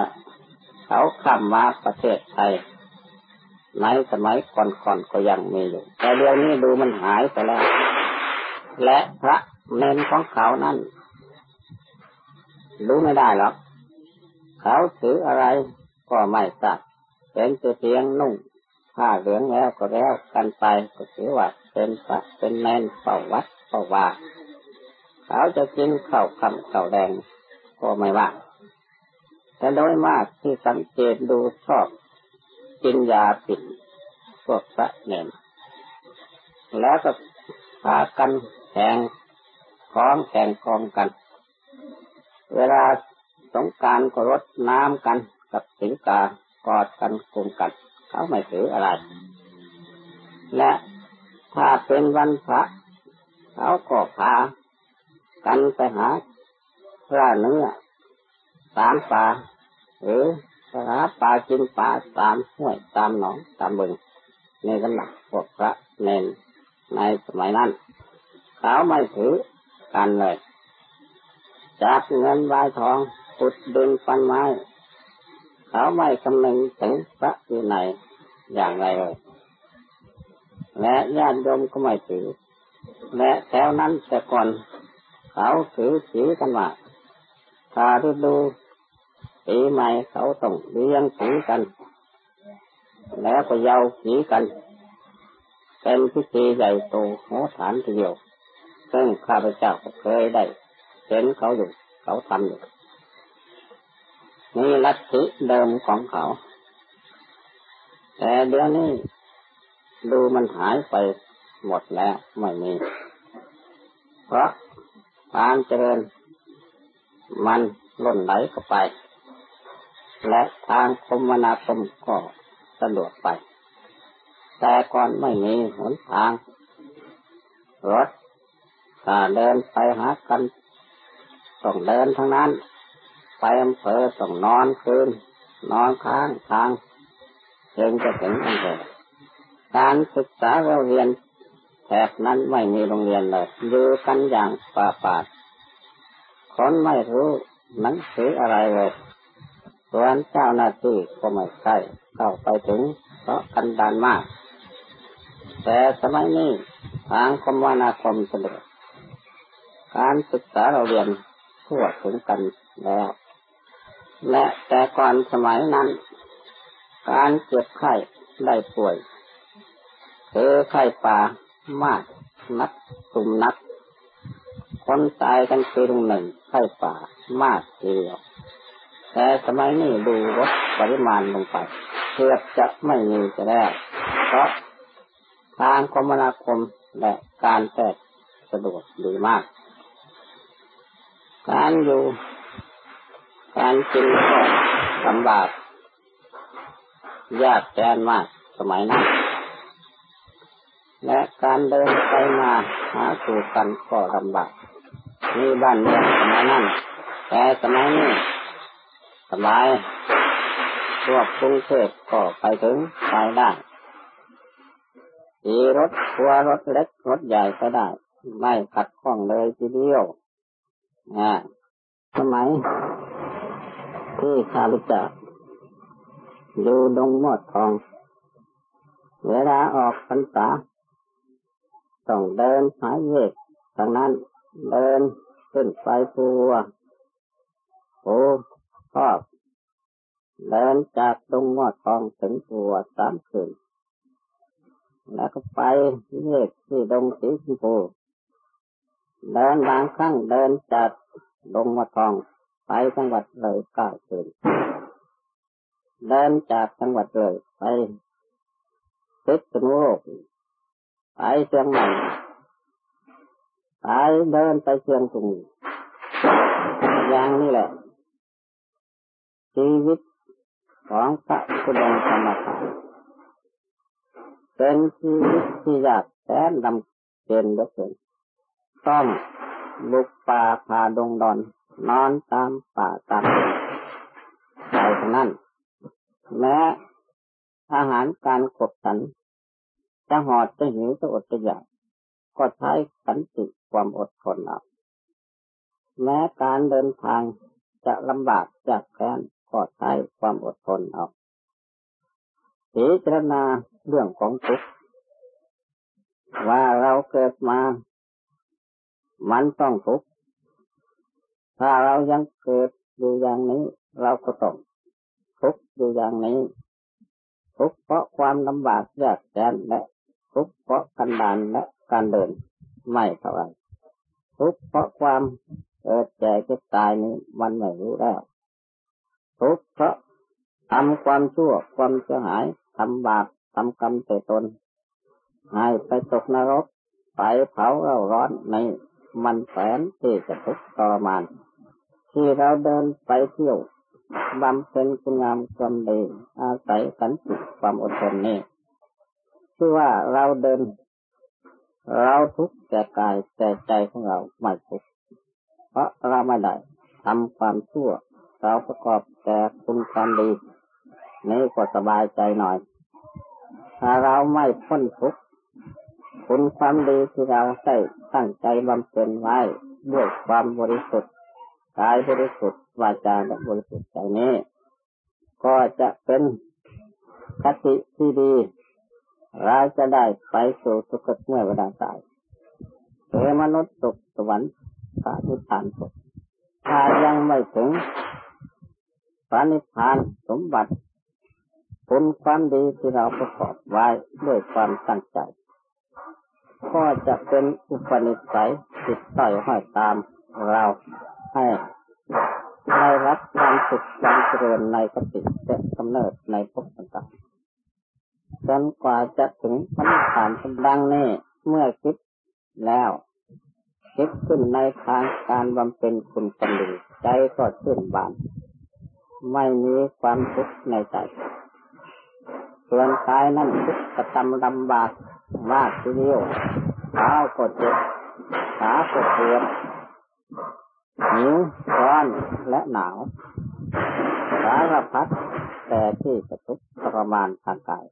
เขาข้ามมาประเทศไทยในสมัยก่อนๆก็ยังมีอยู่ แต่เดี๋ยวนี้ดูมันหายไปแล้ว และพระเนนของเขานั่นรู้ไม่ได้หรอก เขาถืออะไร ก็ไม่ทราบเป็นแต่เพียงนุ่งผ้าเหลืองแล้วก็แล้วกันไปก็ถือว่าเป็นพระเป็นเนนเป่าวัดเป่าว่าเขาจะกินข้าวคำข้าวแดงก็ไม่ว่าแต่โดยมากที่สังเกตดูชอบกินยาปิดพวกพระเนนแล้วก็พากันแข่งคล้องแข่งคลองกัน เวลาสงการก็รดน้ำกัน กับสิงกากอดกันกุมกัน เขาไม่ถืออะไร และถ้าเป็นวันพระเขาก็พากันไปหาปลาเนื้อตามป่าหรือไปหาปลากินปลาตามห้วยตามหนองตามบึงในสำนักพวกพระเนนในสมัยนั้นเขาไม่ถือกันเลยจากเงินวายทองขุดดินปันไม้ เขาไม่คำนึงถึงพระอยู่ไหนอย่างไรเลย และญาติโยมก็ไม่ถือ และแถวนั้นแต่ก่อนเขาถือสีกันว่าถ้าฤดูปีใหม่เขาต้องเลี้ยงสีกัน แล้วก็เยาสีกัน เป็นพิธีใหญ่โตโหฐานทีเดียว ซึ่งข้าพเจ้าเคยได้เห็นเขาอยู่ เขาทำอยู่ นี่ลัทธิเดิมของเขา แต่เดี๋ยวนี้ดูมันหายไปหมดแล้วไม่มี เพราะการเจริญมันล่นไหลเข้าไป และทางคมนาคมก็สะดวกไป แต่ก่อนไม่มีหนทาง รถถ้าเดินไปหากันต้องเดินทั้งนั้น ไปอำเภอต้องนอนคืน นอนค้างทางเองจะถึงอันเกิดการศึกษาเราเรียนแถบนั้นไม่มีโรงเรียนเลยอยู่กันอย่างป่าป่าคนไม่รู้หนังสืออะไรเลยส่วนเจ้าหน้าที่ก็ไม่ใช่เข้าไปถึงเพราะกันดานมาก แต่สมัยนี้ทางคมนาคมสะดวกการศึกษาเราเรียนทั่วถึงกันแล้ว และแต่ก่อนสมัยนั้น การเจ็บไข้ได้ป่วยเจอไข้ป่ามากนักตุ่มนัก คนตายกันคืนหนึ่งไข้ป่ามากทีเดียวแต่สมัยนี้ดูลดปริมาณลงไปเพื่อจะไม่มีจะได้เพราะทางคมนาคมและการแพทย์สะดวกดีมาก การอยู่ การกินก็ลำบากยากแสนมากสมัยนั้น และการเดินไปมาหาสู่กันก็ลำบากมีบ้านเมืองสมัยนั้น แต่สมัยนี้สบายรวบกรุงเทพก็ไปถึงไปได้ขี่รถทัวรถเล็กรถใหญ่ก็ได้ ไม่ขัดข้องเลยทีเดียวอ่าสมัย ที่ข้าพเจ้าอยู่ดงมอดทอง เวลาออกพรรษาต้องเดินหายเวกทางนั้นเดินขึ้นไปปัวโอ้ชอบเดินจากดงมอดทองถึงปัวสามคืนแล้วก็ไปเวกที่ดงสีชมพูเดินบางครั้งเดินจากดงมอดทอง ไปจังหวัดเลยเก้าคืนเดินจากจังหวัดเลยไปพิษณุโลกไปเชียงใหม่ไปเดินไปเชียงตุงอย่างนี้แหละ ชีวิตของพระพุทธธรรมทานเป็นชีวิตที่ยากแสนลำเกินเหลือเกินต้องลุกป่าพาดงดอน นอนตามป่าตามไปท่านั้นแม้อาหารการขบฉัน จะหอดจะหิวจะอดจะอยากก็ใช้สันติความอดทนเอาแม้การเดินทางจะลำบากจากแค้นก็ใช้ความอดทนเอาพิจารณาเรื่องของทุกข์ว่าเราเกิดมา มันต้องทุกข์ ถ้าเรายังเกิดอยู่อย่างนี้ เราก็ต้องทุกข์อยู่อย่างนี้ทุกข์เพราะความลำบากยากแสนและทุกข์เพราะกันดานและการเดินไม่เท่าไรทุกข์เพราะความเกิดแก่เจ็บตายนี้มันไม่รู้แล้วทุกข์เพราะทำความชั่วความเสียหายทำบาปทำกรรมเตตนให้ไปตกนรก ไปเผาเราร้อนในมันแสนที่จะทุกข์ทรมาน ที่เราเดินไปเที่ยวบำเพ็ญคุณงามความดีอาศัยสันติความอดทนนี่ชื่อว่าเราเดิน เราทุกข์แต่กายแต่ใจของเราไม่ทุกข์เพราะเราไม่ได้ทำความชั่ว เราประกอบแต่คุณความดีนี่ก็สบายใจหน่อย ถ้าเราไม่พ้นทุกข์คุณความดีที่เราได้ตั้งใจบำเพ็ญไว้ด้วยความบริสุทธิ์ กายบริสุทธิ์วาจาและบริสุทธิ์ใจนี้ ก็จะเป็นคติที่ดี เราจะได้ไปสู่สุคติเมื่อเวลาตายเอมนุษย์ตกสวรรค์พระนิพพานตกถ้ายังไม่ถึงพระนิพพานสมบัติผลความดีที่เราประกอบไว้ด้วยความตั้งใจ ก็จะเป็นอุปนิสัยติดต่อยห้อยตามเรา ให้ได้รับความสุขความเจริญในกติและกำเนิดในภพต่างๆจนกว่าจะถึงพระนิพพานดังนี้เมื่อคิดแล้วคิดขึ้นในทางการบำเพ็ญคุณความดีใจก็ชื่นบาน ไม่มีความทุกข์ในใจส่วนกายนั้นทุกข์กระทำลำบากมากทีเดียวเท้าก็เจ็บขาก็ปวด หิวร้อนและหนาว สารพัดแต่ที่จะทุกทรมานทางกาย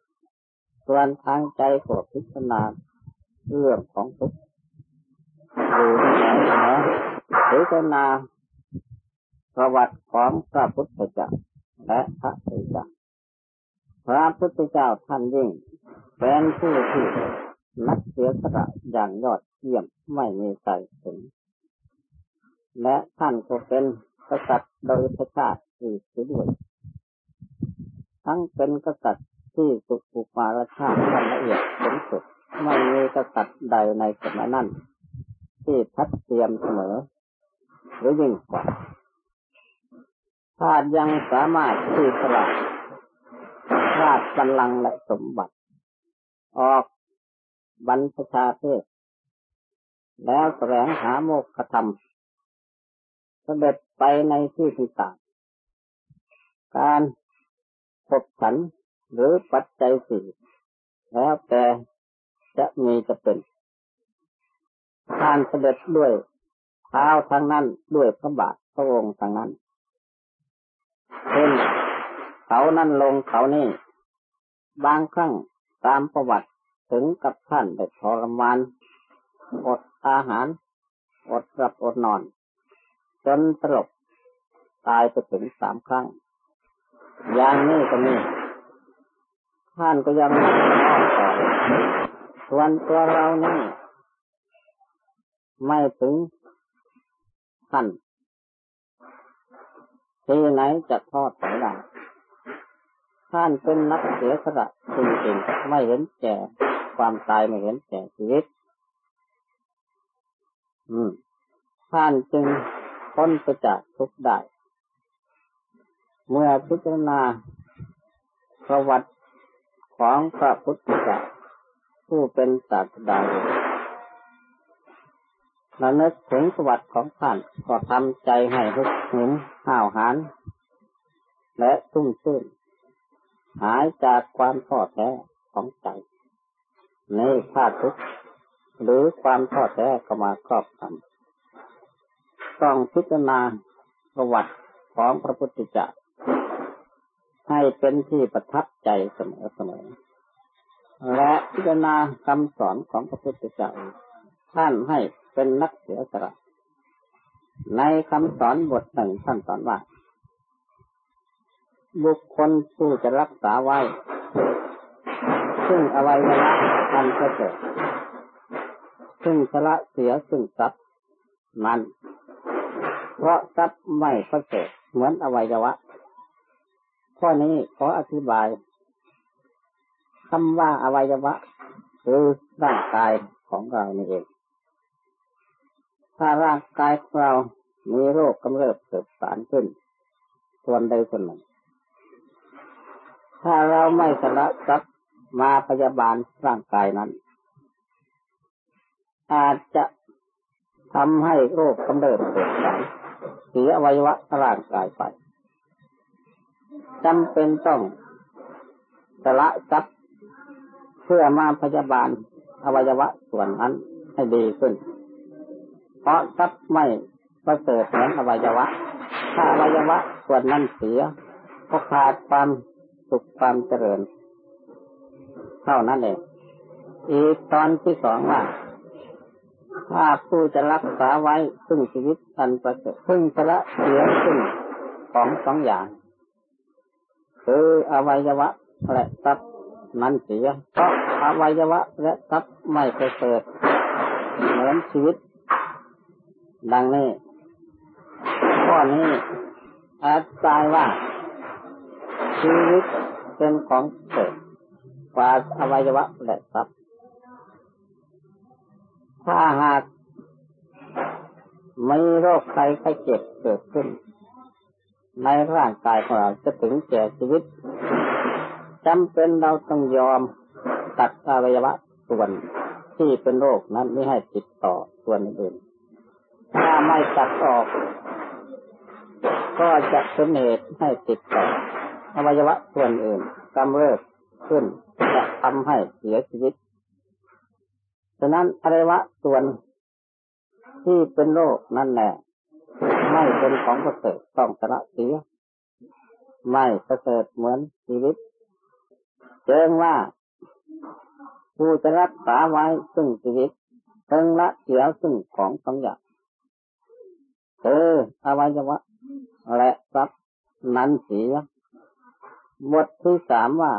ส่วนทางใจก็พิจารณาเรื่องของทุกข์อยู่ที่ไหนนะพิจารณาประวัติของพระพุทธเจ้าและพระพุทธเจ้าพระพุทธเจ้าท่านยิ่งเป็นผู้ที่นักเสียสละอย่างยอดเยี่ยมไม่มีใครถึง และท่านก็เป็นกษัตริย์โดยพระชาติอีกด้วยทั้งเป็นกษัตริย์ที่สุขุมารชาติท่านละเอียดสูงสุดไม่มีกษัตริย์ใดในสมัยนั้น ที่ทัดเทียมเสมอ หรือยิ่งกว่าถ้ายังสามารถที่สละราชบัลลังและสมบัติ ออกบรรพชาเพศแล้วแสวงหาโมกขธรรม เสด็จไปในที่ต่างการพบฉันหรือปัจจัยสี่แล้วแต่จะมีจะเป็นการเสด็จด้วยเท้าทางนั้นด้วยพระบาทพระองค์ทางนั้นเช่นเขานั่นลงเขานี่บางครั้งตามประวัติถึงกับท่านได้ทรมานอดอาหาร อดรับอดนอน จนสลบตายไปถึงสามครั้ง อย่างนี้ก็มีท่านก็ยังไม่ต่อส่วนตัวเรานี่ไม่ถึงท่านที่ไหนจะทอดถึงได้ท่านเป็นนักเสียสละจริงๆไม่เห็นแก่ความตายไม่เห็นแก่ชีวิต อืม ท่านจึง พ้นไปจากทุกข์ได้ เมื่อพิจารณาประวัติของพระพุทธเจ้าผู้เป็นศาสดาเรานึกถึงประวัติของท่านก็ทำใจให้ฮึกหินห้าวหาญและตุ้มตื้นหายจากความท้อแท้ของใจในธาตุทุกข์หรือความท้อแท้ก็มาครอบงำ ต้องพิจารณาประวัติของพระพุทธเจ้าให้เป็นที่ประทับใจเสมอเสมอ และพิจารณาคำสอนของพระพุทธเจ้าท่านให้เป็นนักเสียสละในคำสอนบทหนึ่งท่านสอนว่า บุคคลผู้จะรักษาไว้ ซึ่งอวัยวะอันประเสริฐซึ่งสละเสียซึ่งทรัพย์มัน เพราะทรัพย์ไม่ประเสริฐเหมือนอวัยวะ ข้อนี้ขออธิบายคำว่าอวัยวะคือร่างกายของเรานี่เอง ถ้าร่างกายของเรา มีโรคกำเริบเกิดสารขึ้น ส่วนใดส่วนหนึ่ง ถ้าเราไม่สละทรัพย์มาพยาบาลร่างกายนั้น อาจจะทำให้โรคกำเริบเกิดขึ้น สียอวัยวะร่างกายไปจำเป็นต้องสละทรัพย์เพื่อมาพยาบาลอวัยวะส่วนนั้นให้ดีขึ้น เพราะทรัพย์ไม่ประเสริฐเหมือนอวัยวะ ถ้าอวัยวะส่วนนั้นเสียก็ขาดความสุขความเจริญ เท่านั้นเองอีกตอนที่สองว่า ถ้าผู้จะรักษาไว้ซึ่งชีวิตอันประเสริฐพึ่งชละเสียซึ่งของสองอย่าง คืออวัยวะและทรัพย์นั้นเสียเพราะอวัยวะและทรัพย์ไม่ประเสริฐเหมือนชีวิต ดังนี้ข้อนี้อธิบายว่า ชีวิตเป็นของเกิดกว่าอวัยวะและทรัพย์ ถ้าหากมีโรคไข้ไข้เจ็บเกิดขึ้น ในร่างกายของเราจะถึงแก่ชีวิตจำเป็นเราต้องยอมตัดอวัยวะส่วนที่เป็นโรคนั้นไม่ให้ติดต่อส่วนอื่น ถ้าไม่ตัดออก ก็จะเป็นเหตุให้ติดต่ออวัยวะส่วนอื่นกำเริบขึ้นจะทำให้เสียชีวิต ฉะนั้นอวัยวะส่วนที่เป็นโรคนั่นแหละไม่เป็นของประเสริฐต้องสละเสียไม่ประเสริฐเหมือนชีวิตเจิงว่าผู้จะรักษาไว้ซึ่งชีวิตเพิ่งละเสียซึ่งของสองอย่างคืออวัยวะและทรัพย์นั้นเสียบทที่สามว่า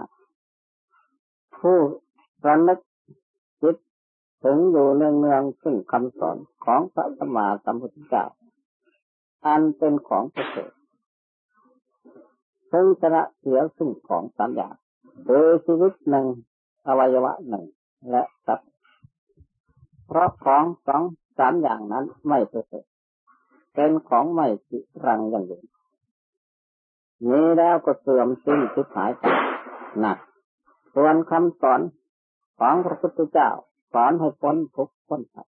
ผู้ระลึกจิต ถึงอยู่เนืองเนืองซึ่งคำสอนของพระสัมมาสัมพุทธเจ้า อันเป็นของประเสริฐซึ่งชนะเสียซึ่งของสามอย่างคือชีวิตหนึ่งอวัยวะหนึ่งและทรัพย์เพราะของสองสามอย่างนั้นไม่ประเสริฐเป็นของไม่จิรังย่างอื่นนี้แล้วก็เสื่อมสิ้นทุกหายไปนะส่วนคำสอนของพระพุทธเจ้า สอนให้พ้นทุกข์พ้นภัย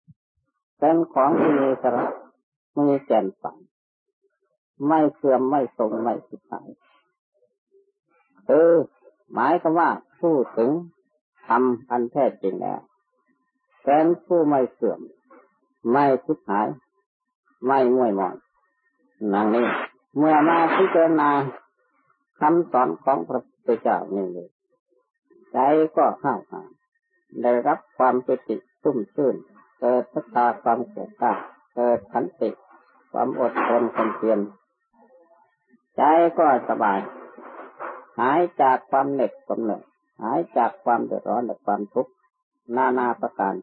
เป็นของที่มีสาระมีแก่นสารไม่เสื่อมไม่ทรงไม่สุดหายคือหมายก็ว่าผู้ถึงทำอันแท้จริงแล้วเป็นผู้ไม่เสื่อม ไม่สุดหาย ไม่ง่วยหมอนนั่นนี่เมื่อมาพิจารณาคำสอนของพระพุทธเจ้านี่เลยใจก็ห้าวหา ได้รับความปิติชุ่มชื่น เกิดศรัทธาความเกิดกาเกิดขันติ ความอดทนความเพียรใจก็สบาย หายจากความเหน็ดความเหนื่อยหายจากความเดือดร้อนและความทุกข์นานาประการ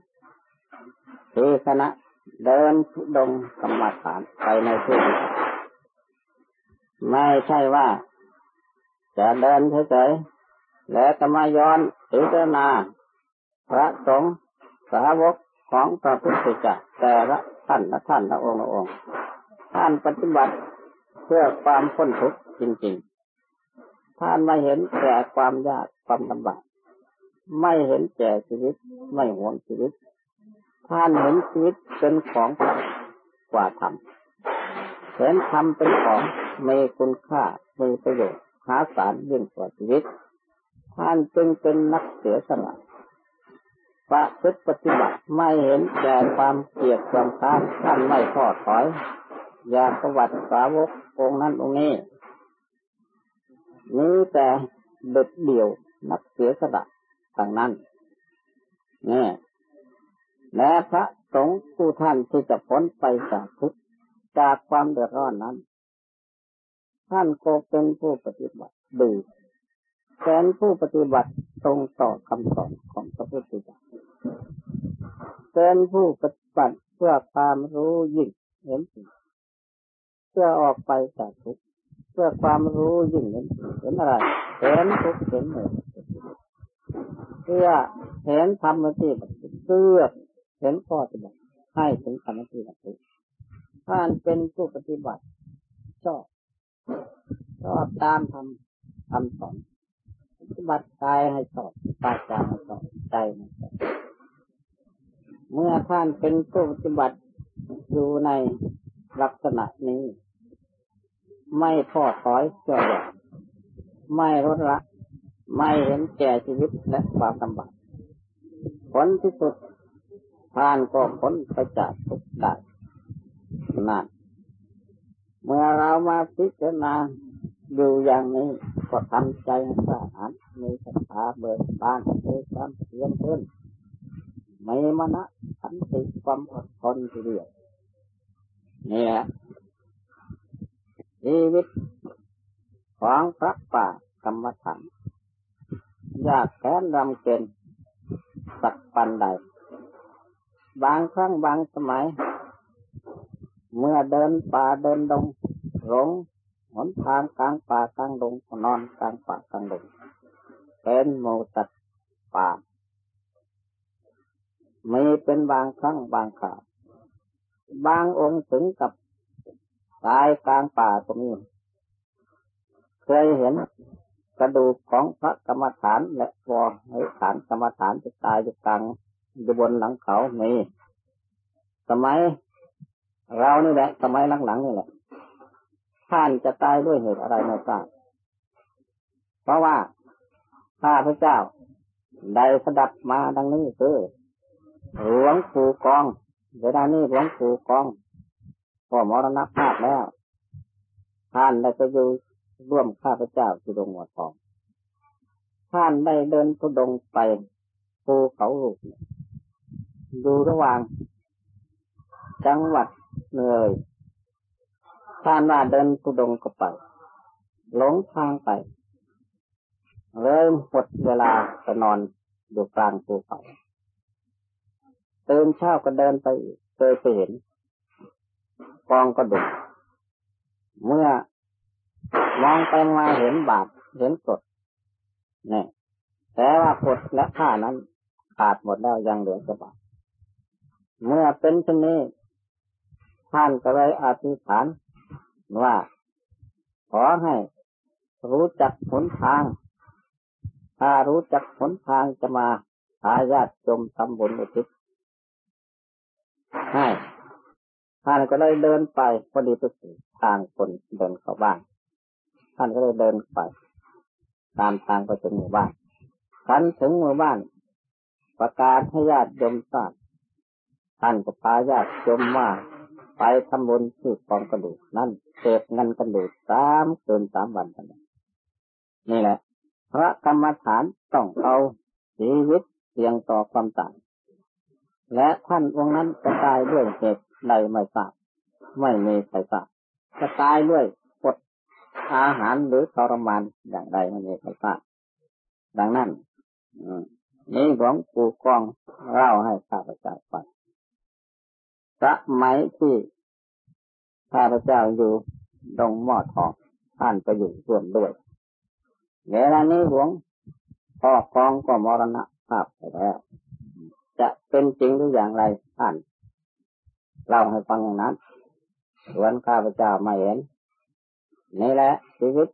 คือคณะเดินดงกรรมฐานไปในที่ไม่ใช่ว่า จะเดินเฉยๆแล้วก็มาย้อนพิจารณา พระสงฆ์สาวกของพระพุทธเจ้าแต่ละท่านละท่านละองค์ละองค์ท่านปฏิบัติเพื่อความพ้นทุกข์จริงๆ ท่านไม่เห็นแก่ความยากความลำบากไม่เห็นแก่ชีวิตไม่หวงชีวิต ท่านเห็นชีวิตเป็นของกว่าธรรมเห็นธรรมเป็นของมีคุณค่ามีประโยชน์หาสารยิ่งกว่าชีวิต ท่านจึงเป็นนักเสียสละ ประพฤติปฏิบัติไม่เห็นแก่ความเกลียดความค้านท่านไม่ทอดถอย อย่าประวัติสาวกองนั้นองนี้นี้แต่เด็ดเดี่ยวนักเสียสละต่างนั้นนี่และพระสงฆ์ผู้ท่านที่จะพ้นไปจากทุกข์จากความเดือดร้อนนั้น ท่านก็เป็นผู้ปฏิบัติดี เป็นผู้ปฏิบัติตรงต่อคำสอนของพระพุทธเจ้าเป็นผู้ปฏิบัติเพื่อความรู้ยิ่งเห็นสิ่งเพื่อออกไปจากทุกข์เพื่อความรู้ยิ่งเห็นเห็นอะไรเห็นทุกข์เห็นเหตุเพื่อเห็นธรรมที่เพื่อเห็นข้อปฏิบัติให้ถึงธรรมที่ทุกข์ท่านเป็นผู้ปฏิบัติชอบชอบตามทำคำสอน ฏิบัติกายให้สอบปาจาให้สอบใจให้สอบเมื่อท่านเป็นผู้ปฏิบัติอยู่ในลักษณะนี้ ไม่ทอดถอยเจ่อไม่ลดละ ไม่เห็นแก่ชีวิตและความลำบากผลที่สุดท่านก็พ้นไปจากทุกข์ได้นั่นเมื่อเรามาพิจารณา อยู่อย่างนี้ก็ทำใจให้สะอาดมีศรัทธาเบิกบานมีความเพียรขึ้นมีมณะสันติความอดทนทีเดียวนี่แหละชีวิตของพระป่ากรรมฐานยากแค้นรำเกณฑ์สักปันใด บางครั้งบางสมัย เมื่อเดินป่าเดินดงหลง หนทางกลางป่ากลางดงนอนกลางป่ากลางดงเป็นโมตัดป่ามีเป็นบางครั้งบางคราวบางองค์ถึงกับตายกลางป่าตรงนี้เคยเห็นกระดูกของพระกรรมฐานและวอให้ฐานกรรมฐานจะตายอยู่กลางอยู่บนหลังเขามีสมัยเรานี่แหละ สมัยหลังๆนี่แหละ ท่านจะตายด้วยเหตุอะไรไม่ทราบเพราะว่าข้าพระเจ้า ได้สดับมาดังนี้คือหลวงปู่กอง เวลานี้หลวงปู่กองก็มรณภาพแล้ว ท่านได้ไปอยู่ร่วมข้าพเจ้าสุดงหัวทอง ท่านได้เดินทุดงไปภูเขาลูกดูระหว่าง จังหวัดเลย ท่านว่าเดินทุดงก็ไป หลงทางไป เริ่มหมดเวลาจะนอนอยู่กลางภูเขาตื่นเช้าก็เดินไปเคยไปเห็นกองกระดูกเมื่อมองไปมาเห็นบาดเห็นกดนี่แต่ว่ากดและผ้านั้นขาดหมดแล้วยังเหลือแต่บาดเมื่อเป็นเช่นนี้ท่านก็เลยอธิษฐาน ว่า ขอให้รู้จักหนทาง ถ้ารู้จักหนทางจะมาหาญาติจมทำบุญอุทิศให้ท่านก็เลยเดินไปพอดีไปถึงทางคนเดินเข้าบ้าน ท่านก็เลยเดินไป ตามทางไปถึงหมู่บ้านขันถึงหมู่บ้าน ประกาศให้ญาติโยมทราบท่านก็พาญาติโยมว่า ไปทำบุญที่กองกระดูกนั่นเก็บเงินกระดูกสามเกินสามวันกันนี่แหละพระกรรมฐานต้องเอาชีวิตเสี่ยงต่อความตายและท่านองค์นั้นจะตายด้วยเหตุใดไม่ทราบไม่มีใครทราบจะตายด้วยอดอาหารหรือทรมานอย่างใดไม่มีใครทราบดังนั้นนี่หลวงปู่กองเล่าให้ข้าพเจ้าฟัง สมัยที่ข้าพเจ้าอยู่ดงหม้อทองท่านไปอยู่ส่วนด้วยเวลานี้หลวงพ่อกองก็มรณะภาพไปแล้ว จะเป็นจริงหรืออย่างไรท่านเล่าให้ฟังอย่างนั้นส่วนข้าพเจ้าไม่เห็นนี่แหละชีวิต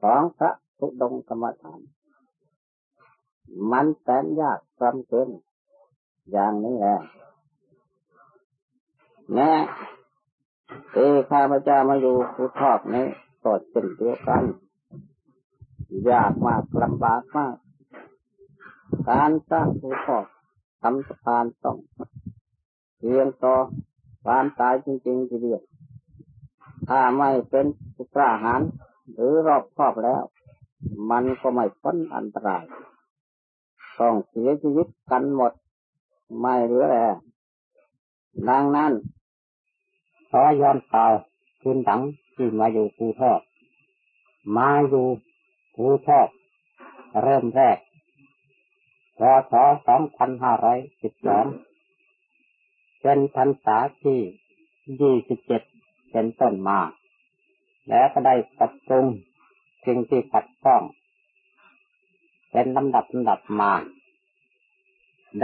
ของพระทุดงกรรมฐาน มันแสนยากจำเป็นอย่างนี้แหละ แม่ที่ข้าพเจ้ามาอยู่ภูทอกนี้ก็เช่นเดียวกันยากมากลำบากมาก การสร้างภูทอกทำสะพานต้องเรียงต่อความตายจริงๆทีเดียวถ้าไม่เป็นผู้กล้าหาญหรือรอบครอบแล้ว มันก็ไม่พ้นอันตราย ต้องเสียชีวิตกันหมด ไม่เหลือแล้วดังนั้น ขอย้อนข่าคืนหลังที่มาอยู่ภูทอกมาอยู่ภูทอกเริ่มแรกพศ2512เป็นพรรษาที่27เป็นต้นมา แล้วก็ได้ปรับปรุงสิ่งที่ขัดข้อง เป็นลำดับลำดับมา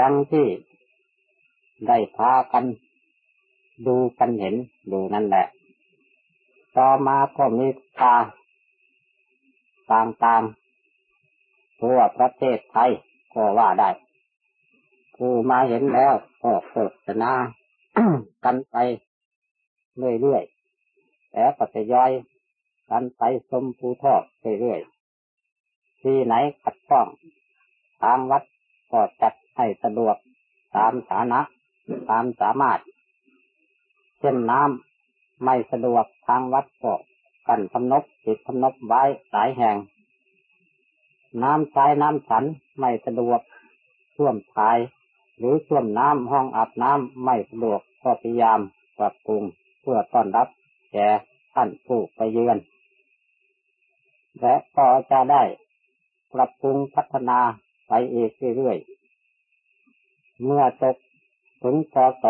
ดังที่ได้พากัน ดูกันเห็นดูนั่นแหละ ต่อมาก็มีตาต่างๆทั่วประเทศไทยก็ว่าได้ ผู้มาเห็นแล้วก็โฆษณากันไปเรื่อยๆแต่ปัจจัยกันไปสมภูทอกเรื่อยๆที่ไหนขัดข้อง ทางวัดก็จัดให้สะดวกตามฐานะ ตามสามารถ เช่นน้ำไม่สะดวกทางวัดก็กันทำนบติดทำนบไว้หลายแห่ง น้ำใช้น้ำฉันไม่สะดวกช่วมทาย หรือช่วมน้ำห้องอาบน้ำไม่สะดวกก็พยายามปรับปรุงเพื่อต้อนรับแก่ท่านผู้ไปเยือน และก็จะได้ปรับปรุงพัฒนาไปอีกเรื่อยๆ เมื่อตกถึงพศ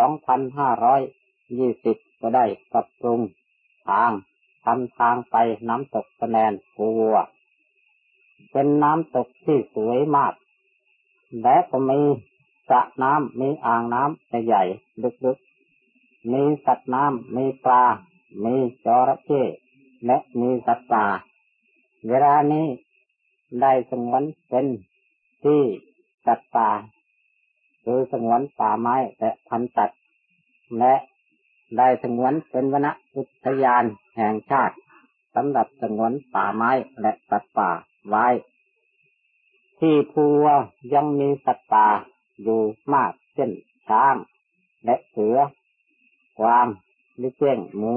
2520 ก็ได้ปรับปรุงทางทำทางไปน้ำตกคะแนนกูวัว เป็นน้ำตกที่สวยมาก และก็มีสระน้ำมีอ่างน้ำใหญ่ลึกๆ มีสัตว์น้ำมีปลา มีจระเข้และมีสัตว์ป่า เวลานี้ได้สงวนเป็นที่สัตว์ป่า คือสงวนป่าไม้และพันธุ์สัตว์และได้สงวนเป็นวนอุทยานแห่งชาติสำหรับสงวนป่าไม้และสัตว์ป่าไว้ ที่ภูวยังมีสัตว์ป่าอยู่มากเช่นช้าง และเสือกวางลิเก้งหมู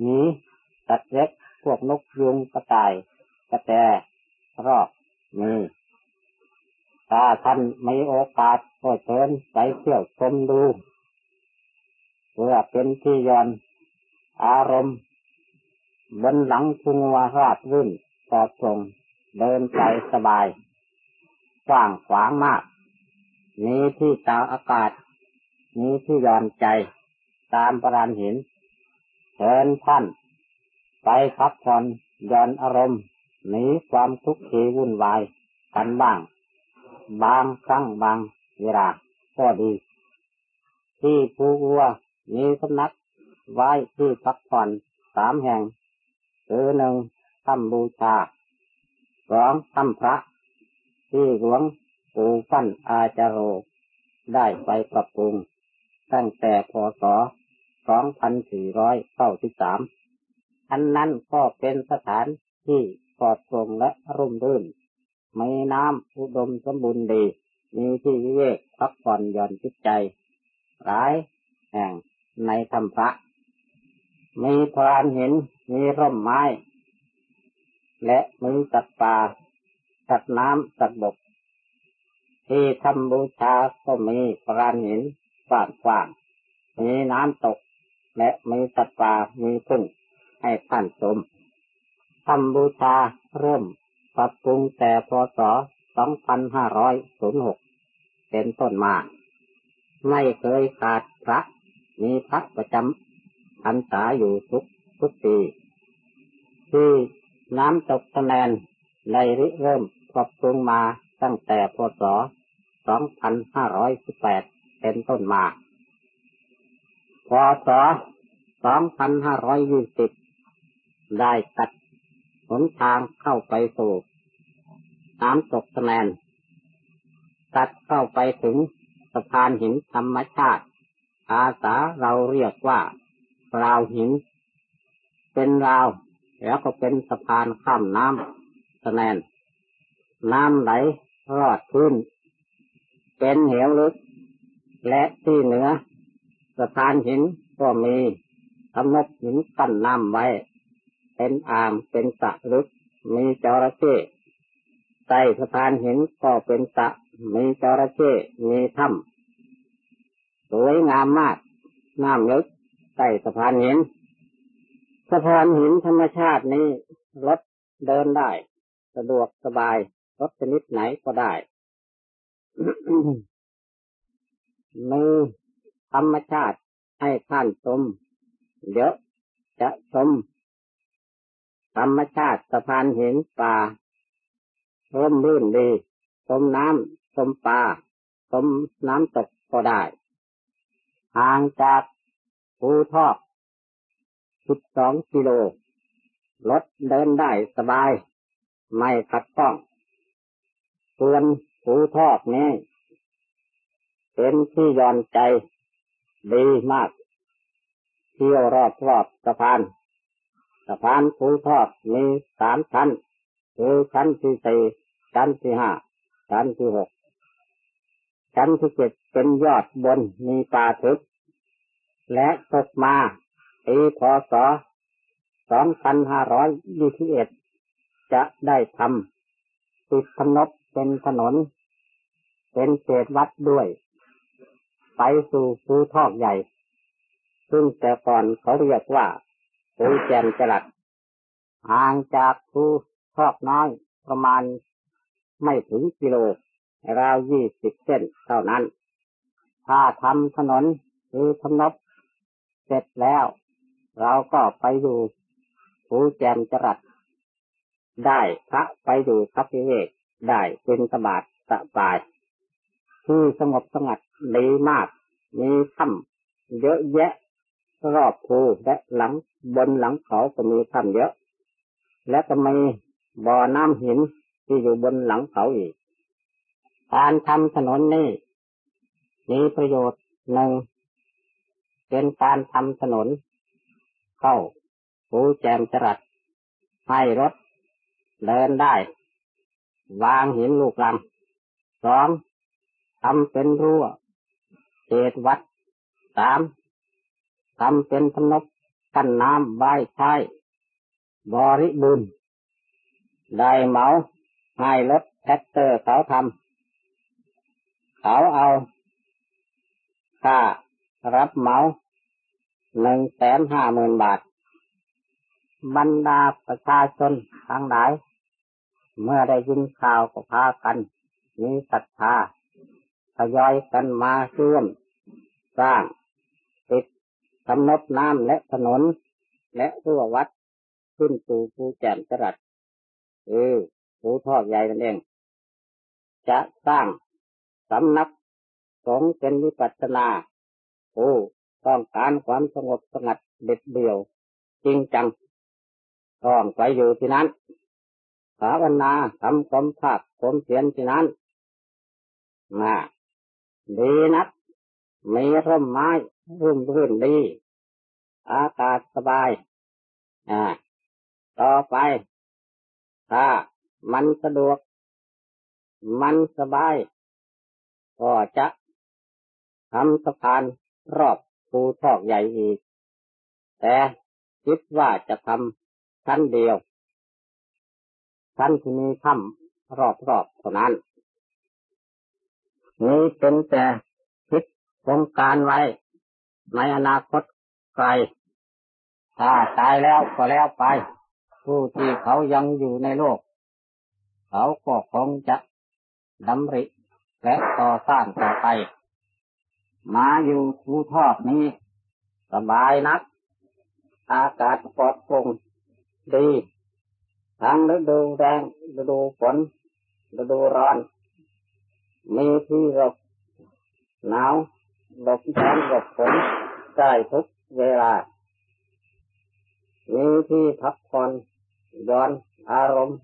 หมีสัตว์เล็กพวกนกยุงกระต่ายกระแตรอบมี ถ้าท่านมีโอกาสก็เชิญไปเที่ยวชมดู เพื่อเป็นที่ยอนอารมณ์บนหลังพุงวาราดรื่นปลอดโปร่งเดินไปสบาย กว้างขวางมากมีที่ตาอากาศมีที่ยอนใจตามประานหินเชิญท่าน ไปพักผ่อนย่อนอารมณ์หนีความทุกข์ทีวุ่นวายกันบ้าง บางครั้งบางเวลาก็ดี ที่ภูวัวมีสำนักไว้ที่พักผ่อนสามแห่ง คือหนึ่งทำบูชาสองทำพระ ที่หลวงปู่ฟั่นอาจารโร ได้ไปปรับปรุง ตั้งแต่พศ2493 อันนั้นก็เป็นสถานที่ปลอดโปร่งและร่มรื่น มีน้ำอุดมสมบูรณ์ดี มีที่วิเวกพักผ่อนหย่อนจิตใจ หลายแห่งในธรรมพระ มีพรานเห็นมีร่มไม้ และมีสัตว์ป่า สัตว์น้ำสัตว์บก ที่ทำบูชาก็มีพรานหินกว้างกว้างมีน้ำตก และมีสัตว์ป่ามีพึ่งให้ท่านชมทำบูชาเริ่ม ปรับปรุงแต่พศ2506 เป็นต้นมา ไม่เคยขาดพระ มีพระประจำพรรษาอยู่ทุกทุกปี ที่น้ำตกตะแนนได้ริเริ่มปรับปรุงมาตั้งแต่พศ 2518 เป็นต้นมา พศ 2520 ได้ตัด หนทางเข้าไปสู่น้ำตกสแมนตัดเข้าไปถึงสะพานหินธรรมชาติ อาสาเราเรียกว่าราวหิน เป็นราว แล้วก็เป็นสะพานข้ามน้ำสแนน น้ำไหลรอดขึ้น เป็นเหวลึก และที่เหนือสะพานหินก็มีทำนกหินกั้นน้ำไว้ เป็นอ่างเป็นสระลึก มีจระเข้ใต้สะพานหินก็เป็นสระมีจระเข้มีถ้ำสวยงามมากน้ำลึกใต้สะพานหินสะพานหินธรรมชาตินี้รถเดินได้ สะดวกสบายรถชนิดไหนก็ได้มีธรรมชาติให้ท่านชมเดี๋ยวจะชม ธรรมชาติสะพานหินป่าร่มรื่นดีชมน้ำชมปลาชมน้ำตกก็ได้ ห่างจากภูทอกสิบสองกิโล รถเดินได้สบาย ไม่ขัดข้อง ส่วนภูทอกนี้ เป็นที่ยอนใจดีมาก เที่ยวรอบรอบสะพาน สะพานภูทอกมีสามชั้นคือชั้นที่สี่ชั้นที่ห้าชั้นที่หกชั้นที่เจ็ดเป็นยอดบนมีป่าทึบและตกมาปีพศสองพันห้าร้อยยี่สิบเอ็ดจะได้ทำติดถนบเป็นถนน เป็นเศษวัดด้วย ไปสู่ภูทอกใหญ่ ซึ่งแต่ก่อนเขาเรียกว่า ภูแจมจรัดห่างจากภูทอกน้อยประมาณไม่ถึงกิโลราวยี่สิบเส้นเท่านั้น ถ้าทำถนนคือทำนบเสร็จแล้ว เราก็ไปดูภูแจมจรัดได้พระไปดูพระพิเวกได้เป็นสบาดสบาย ที่สงบสงัดดีมาก มีถ้ำเยอะแยะ รอบภูและหลังบนหลังเขาก็มีถ้ำเยอะ และก็มีบ่อน้ำหินที่อยู่บนหลังเขาอีก การทำถนนนี่มีประโยชน์หนึ่งเป็นการทำถนน เข้าภูแจมจรัดให้รถเดินได้ วางหินลูกลังสองทำเป็นรั้วเศษวัดสาม ทำเป็นพนบกันน้ำใบใช้บริบูรณ์ได้เหมาให้รถแท็กเตอร์เขาทำเขาเอาค่ารับเหมาหนึ่งแสนห้าหมื่นบาท บรรดาประชาชนทั้งหลาย เมื่อได้ยินข่าวก็พากัน มีศรัทธาทยอยกันมาช่วยสร้าง กำหนดน้ำและถนน และรั้ววัดขึ้นสู่ภูแจ่มจรัสเออภูทอกใหญ่นั่นเอง จะสร้างสำนักสงเป็นวิปัสสนาโอ้ต้องการความสงบสงัดเด็ดเดี่ยว จริงจัง ต้องไปอยู่ที่นั้นภาวนาทำความภาคความเพียรที่นั้นมาดีนักมีร่มไม้ ร่มรื่นดี อากาศสบายอ่าต่อไป ถ้ามันสะดวก มันสบาย ก็จะทำสะพานรอบภูทอกใหญ่อีก แต่คิดว่าจะทำชั้นเดียว ชั้นที่มีถ้ำรอบๆเท่านั้น นี้เป็นแต่คิดโครงการไว้ ในอนาคตไกล ถ้าตายแล้วก็แล้วไป ผู้ที่เขายังอยู่ในโลก เขาก็คงจะดำริและต่อสร้างต่อไป มาอยู่ภูทอกนี้ สบายนัก อากาศปลอดโปร่งดี ทั้งฤดูแดงฤดูฝนฤดูร้อน มีที่หลบหนาว หลบแดงหลบฝนได้ทุกเวลามีที่พักผ่อนย้อนอารมณ์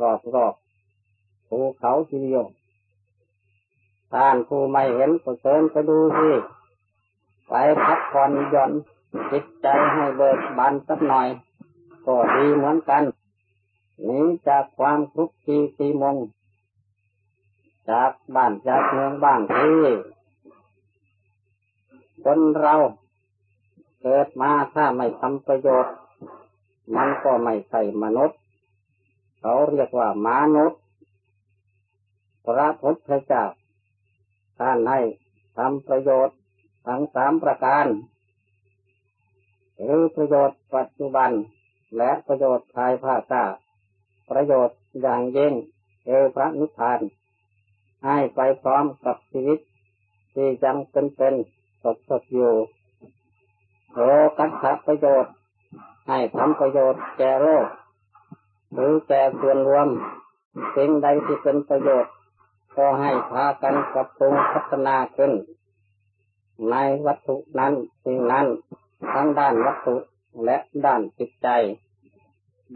รอบรอบภูเขาทีเดียวท่านผู้ไม่เห็นก็เชิญไปดูสิไปพักผ่อนย่อนจิตใจให้เบิกบานสักหน่อย ก็ดีเหมือนกันหนีจากความทุกข์ทีตีมง จากบ้านจากเมืองบ้านที่ คนเราเกิดมาถ้าไม่ทำประโยชน์ มันก็ไม่ใช่มนุษย์ เขาเรียกว่ามนุษย์ พระพุทธเจ้าท่านให้ทำประโยชน์ทั้งสามประการคือประโยชน์ปัจจุบัน และประโยชน์ภายภาคหน้าประโยชน์อย่างยิ่งเออพระนิพพาน ให้ไปพร้อมกับชีวิตที่ยังเป็นเป็น สดสดอยู่โอกัตถประโยชน์ ให้ทำประโยชน์แก่โลก หรือแก่ส่วนรวม สิ่งใดที่เป็นประโยชน์ ก็ให้พากันปรับปรุงพัฒนาขึ้น ในวัตถุนั้นสิ่งนั้น ทั้งด้านวัตถุและด้านจิตใจ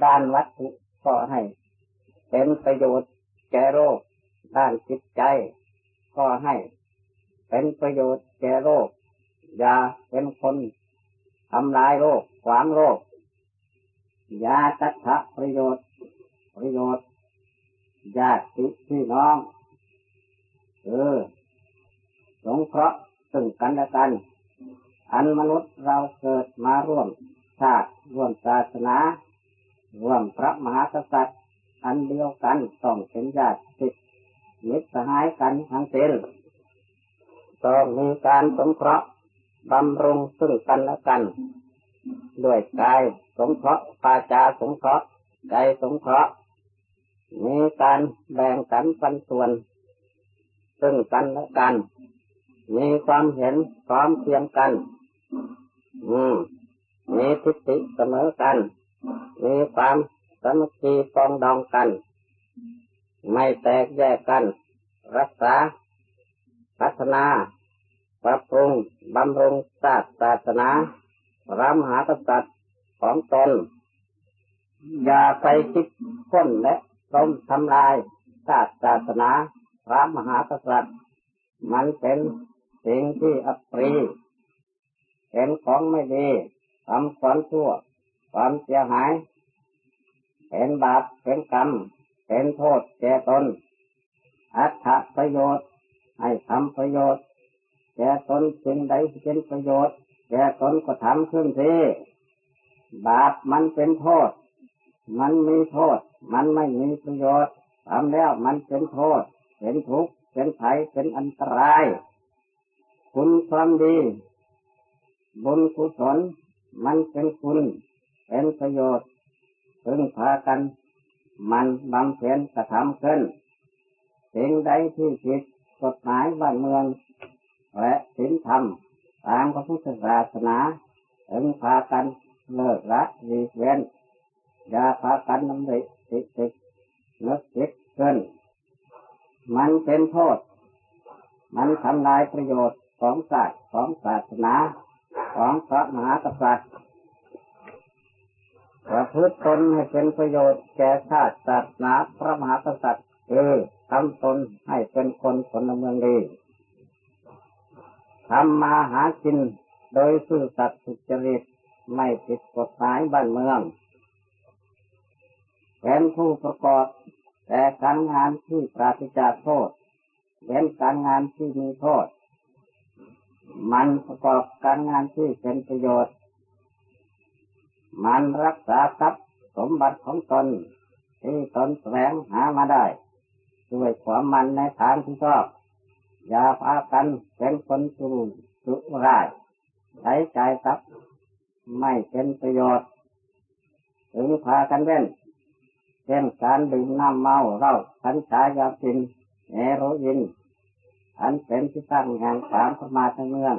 ด้านวัตถุก็ให้ เป็นประโยชน์แก่โลกด้านจิตใจ ก็ให้ เป็นประโยชน์แก่โลก อย่าเป็นคนทำลายโลกขวางโลก อย่าตัดประโยชน์ ประโยชน์ญาติพี่น้องเออสงเคราะห์ซึ่งกันและกัน อันมนุษย์เราเกิดมาร่วมชาติร่วมศาสนา ร่วมพระมหากษัตริย์ อันเดียวกันต้องเป็นญาติมิตรสหายกันทั้งสิ้น ต้องมีการสงเคราะห์บำรุงซึ่งกันและกัน ด้วยกายสงเคราะห์ปาจาสงเคราะห์ใจสงเคราะห์มีการแบ่งสรรปันส่วน ซึ่งกันและกัน มีความเห็นพร้อมเพียงกัน อืมมีทิฏฐิเสมอกัน มีความสมัคคีปองดองกัน ไม่แตกแยกกัน รักษา พัฒนา ปรับปรุงบำรุงศาสศาสนาระมหากษัตริย์ของตน อย่าไปคิดพ้นและล้มทำลายศาสศาสนาพระมหากษัตริย์ มันเป็นสิ่งที่อัปรีเป็นของไม่ดีทำความชั่ว ความเสียหาย เป็นบาปเป็นกรรม เป็นโทษแก่ตนอัตถประโยชน์ ให้ทำประโยชน์แก่ตนสิ่งใดเป็นประโยชน์แก่ตนก็ทำขึ้นสิบาปมันเป็นโทษ มันมีโทษ มันไม่มีประโยชน์ทำแล้วมันเป็นโทษ เป็นทุกข์เป็นภัยเป็นอันตราย คุณความดี บุญกุศลมันเป็นคุณ เป็นประโยชน์พึงพากัน มันบำเพ็ญกระทำขึ้นสิ่งใดที่ผิด กฎหมายบ้านเมือง และศีลธรรม ตามพระพุทธศาสนาถึงพากันเลิกละดีเว้นอย่าพากันนำริติตินึกคิดขึ้นมันเป็นโทษ มันทำลายประโยชน์ของศาสตร์ของศาสนาของพระมหากษัตริย์ประพฤติตนให้เป็นประโยชน์แก่ชาติศาสนาพระมหากษัตริย์คือทำตน เป็นคนพลเมืองดีทำมาหากินโดยซื่อสัตย์สุจริตไม่ผิดกฎหมายบ้านเมือง เป็นผู้ประกอบแต่การงานที่ปราศจากโทษเป็นการงานที่มีโทษ มันประกอบการงานที่เป็นประโยชน์ มันรักษาทรัพย์สมบัติของตนที่ตนแสวงหามาได้ ด้วยความมันในทางที่ชอบ อย่าพากันเป็นคนสุรุสุร่ายใช้ใจทรัพย์ไม่เป็นประโยชน์ถึงพากันเล่นเช่นการดื่มน้ำเมาเหล้าขันชายาสินเอโรอิน อันเป็นที่ตั้งแห่งความประมาทเมือง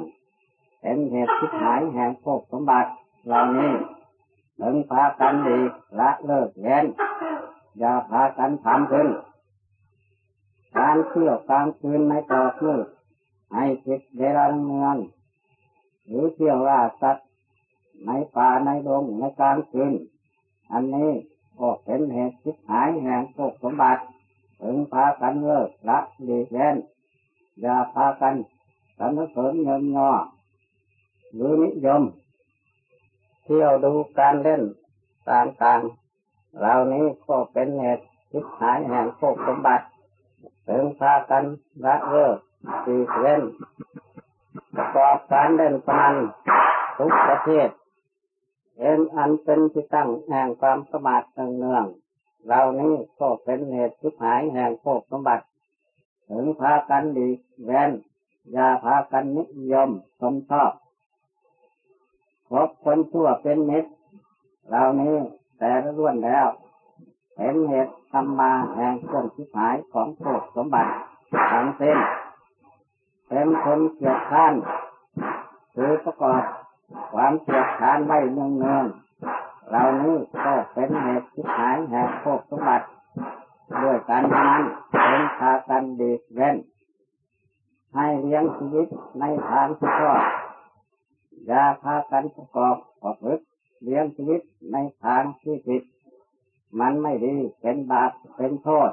เป็นเหตุที่หายแห่งโภคสมบัติเหล่านี้ถึงพากันดีละเลิกเย็นอย่าพากันทำขึ้น การเที่ยวกลางคืนในตอกมืดให้ผิดเวลาเมืองหรือเที่ยวล่าสัตว์ในป่าในดงในกลางคืนอันนี้ก็เป็นเหตุทิศหายแห่งโภคสมบัติถึงพากันเลิกละดีเว้นอย่าพากันสรรเสริญเงินงอหรือนิยม เที่ยวดูการเล่นต่างๆเหล่านี้ก็เป็นเหตุทิศหายแห่งโภคสมบัติ ถึงพากันละเลิกดีเว้นประกอบการเล่นพนันทุกประเทศเอ็นอันเป็นที่ตั้งแห่งความสมาธิเนืองเรานี้ก็เป็นเหตุทุกหายแห่งโภคสมบัติ ถึงพากันดีแวนอย่าพากันนิยมสมชอบพบคนชั่วเป็นมิตรเรานี้แต่ล้วนแล้ว เป็นเหตุทำมาแห่งเครื่องทุกหายของโภคสมบัติทั้งสิ้น เป็นคนเกียดข้านคือประกอบความเกียดข้านไว้เนืองเนืองเรานี้ก็เป็นเหตุที่หายแห่งโภคสมบัติด้วยการนั้นเป็นพากันดีเว้นให้เลี้ยงชีวิตในทางที่ชอบอย่าพากันประกอบประพฤติเลี้ยงชีวิตในทางที่ผิด มันไม่ดีเป็นบาปเป็นโทษ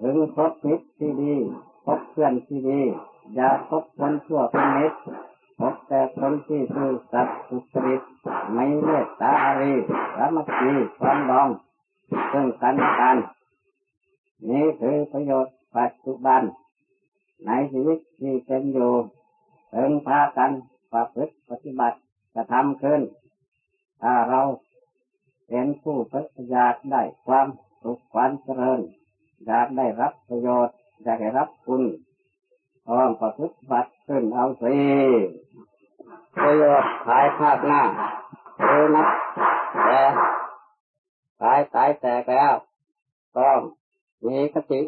ถึงพบมิตรที่ดีพบเพื่อนที่ดี อย่าพบคนชั่วเป็นมิตรพบแต่คนที่ซื่อสัตย์สุจริตไม่เมตตาอารีรัมคีความดองซึ่งกันและกัน นี่คือประโยชน์ปัจจุบัน ในชีวิตที่เป็นอยู่เพิ่งพากันประพฤติปฏิบัติจะทำขึ้น ถ้าเรา เป็นผู้ปฏิบัติได้ความสุขความเจริญอยากได้รับประโยชน์อยากได้รับคุณพ้องประพฤติบัติขึ้นเอาสิประโยชน์ภายภาคหน้าเอนับแต่ตายตายแตกแล้วต้องมีคติ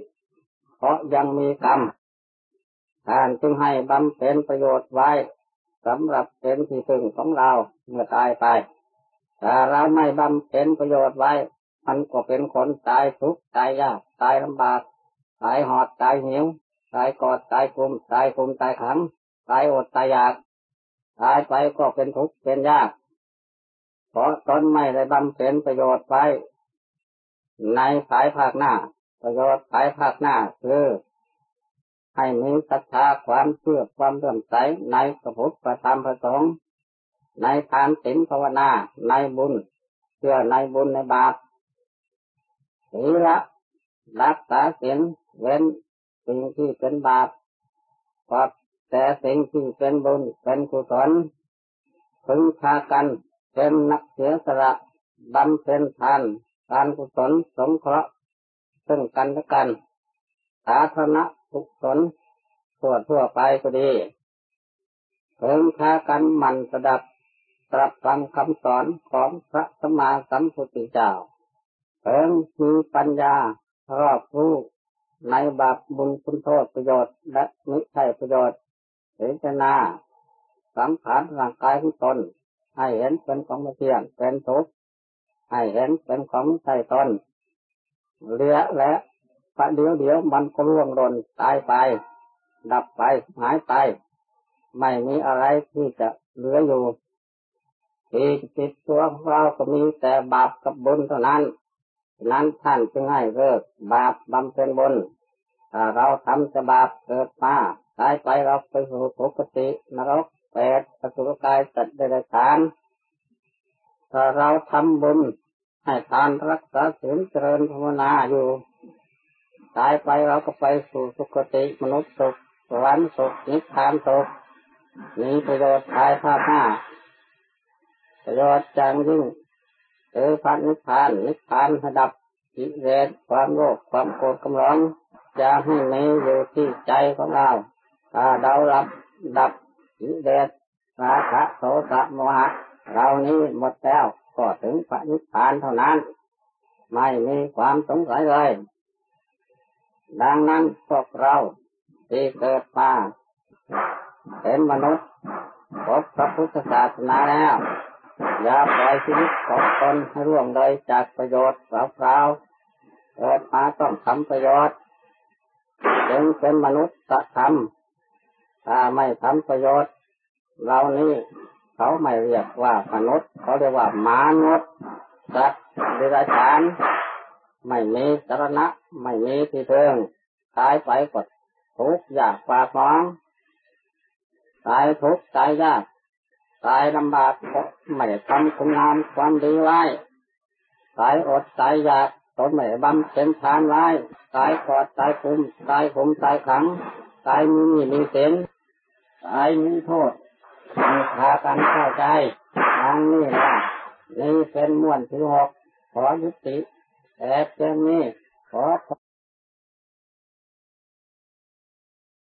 เพราะยังมีกรรมท่านจึงให้บำเพ็ญประโยชน์ไว้สำหรับเป็นที่พึ่งของเราเมื่อตายไป ถ้าเราไม่บำเพ็ญประโยชน์ไว้ มันก็เป็นคนตายทุกข์ตายยากตายลำบาก ตายหอดตายหิว ตายกอดตายคุมตายคุมตายขัง ตายอดตายอยาก ตายไปก็เป็นทุกข์เป็นยาก เพราะตนไม่ได้บำเพ็ญประโยชน์ไว้ ในสายภาคหน้า ประโยชน์สายภาคหน้าคือให้มีศรัทธาความเชื่อความเลื่อมใสในพระพุทธประธรรมประสงค์ ในทานศีลภาวนา ในบุญเชื่อในบุญในบาปศีละรักษาศีลเว้นสิ่งที่เป็นบาปก็แต่สิ่งที่เป็นบุญเป็นกุศลพึงพากันเป็นนักเสียสละบำเพ็ญทานการกุศลสงเคราะห์ซึ่งกันและกัน สาธารณกุศลทั่วทั่วไปก็ดีเพิ่มค่ากันมันสดับ ตรับฟังคำสอนของพระสัมมาสัมพุทธเจ้าเพิ่มมีปัญญารอบรู้ในบาปบุญคุณโทษประโยชน์ และมิใช่ประโยชน์เห็นนาสังขารร่างกายของตน ให้เห็นเป็นของไม่เที่ยงเป็นทุกข์ให้เห็นเป็นของไม่ใช่ตนเลี้ยและประเดี๋ยวเดี๋ยวมันก็ร่วงหล่นตายไป ดับไปหายไป ไม่มีอะไรที่จะเหลืออยู่ ที่ติดตัวของเราก็มีแต่บาปกับบุญเท่านั้นนั้นท่านจึงให้เลิกบาปบำเพ็ญบุญถ้าเราทำจะบาปเกิดมาตายไปเราไปสู่ปกตินรกเปรตอสุรกายตัดเดรัจฉานถ้าเราทำบุญให้ทานรักษาศีลเจริญภาวนาอยู่ตายไปเราก็ไปสู่สุคติมนุษย์สุขสวรรค์สุขนิพพานสุขมีประโยชน์ภายภาคหน้า ประโยชน์จังยิ่งเออพันนิพพานนิพพานระดับกิเลสความโลภความโกรธกำลังจะให้มีอยู่ที่ใจของเราถ้าเรารับดับกิเลสราคะโสสะโมหะเรานี้หมดแล้วก็ถึงพระนิพพานเท่านั้น ไม่มีความสงสัยเลย ดังนั้นพวกเราที่เกิดมาเป็นมนุษย์พบพระพุทธศาสนาแล้ว อย่าปล่อยชีวิตของตนให้ร่วงเลยจากประโยชน์เปล่าๆเกิดมาต้องทำประโยชน์จึงเป็นมนุษย์จะทำถ้าไม่ทำประโยชน์เรานี่เขาไม่เรียกว่ามนุษย์เขาเรียกว่ามนุษย์สัตว์เดรัจฉานไม่มีสาระไม่มีที่เทิงตายไปกดทุกข์ยากกว่าฟ้องตายทุกข์ตายยาก ตายลำบากเพราะไม่ทำคุณงามความดีไว้ ตายอดตายอยากตนไม่บำเพ็ญทานไว้ ตายกอดตายคุมตายขมตายขัง ตายมีมีเส้นตายมีโทษมีพากันเข้าใจทางนี้ว่านี่เป็นม้วนที่หกขอยุติแต่เพียงนี้ขอ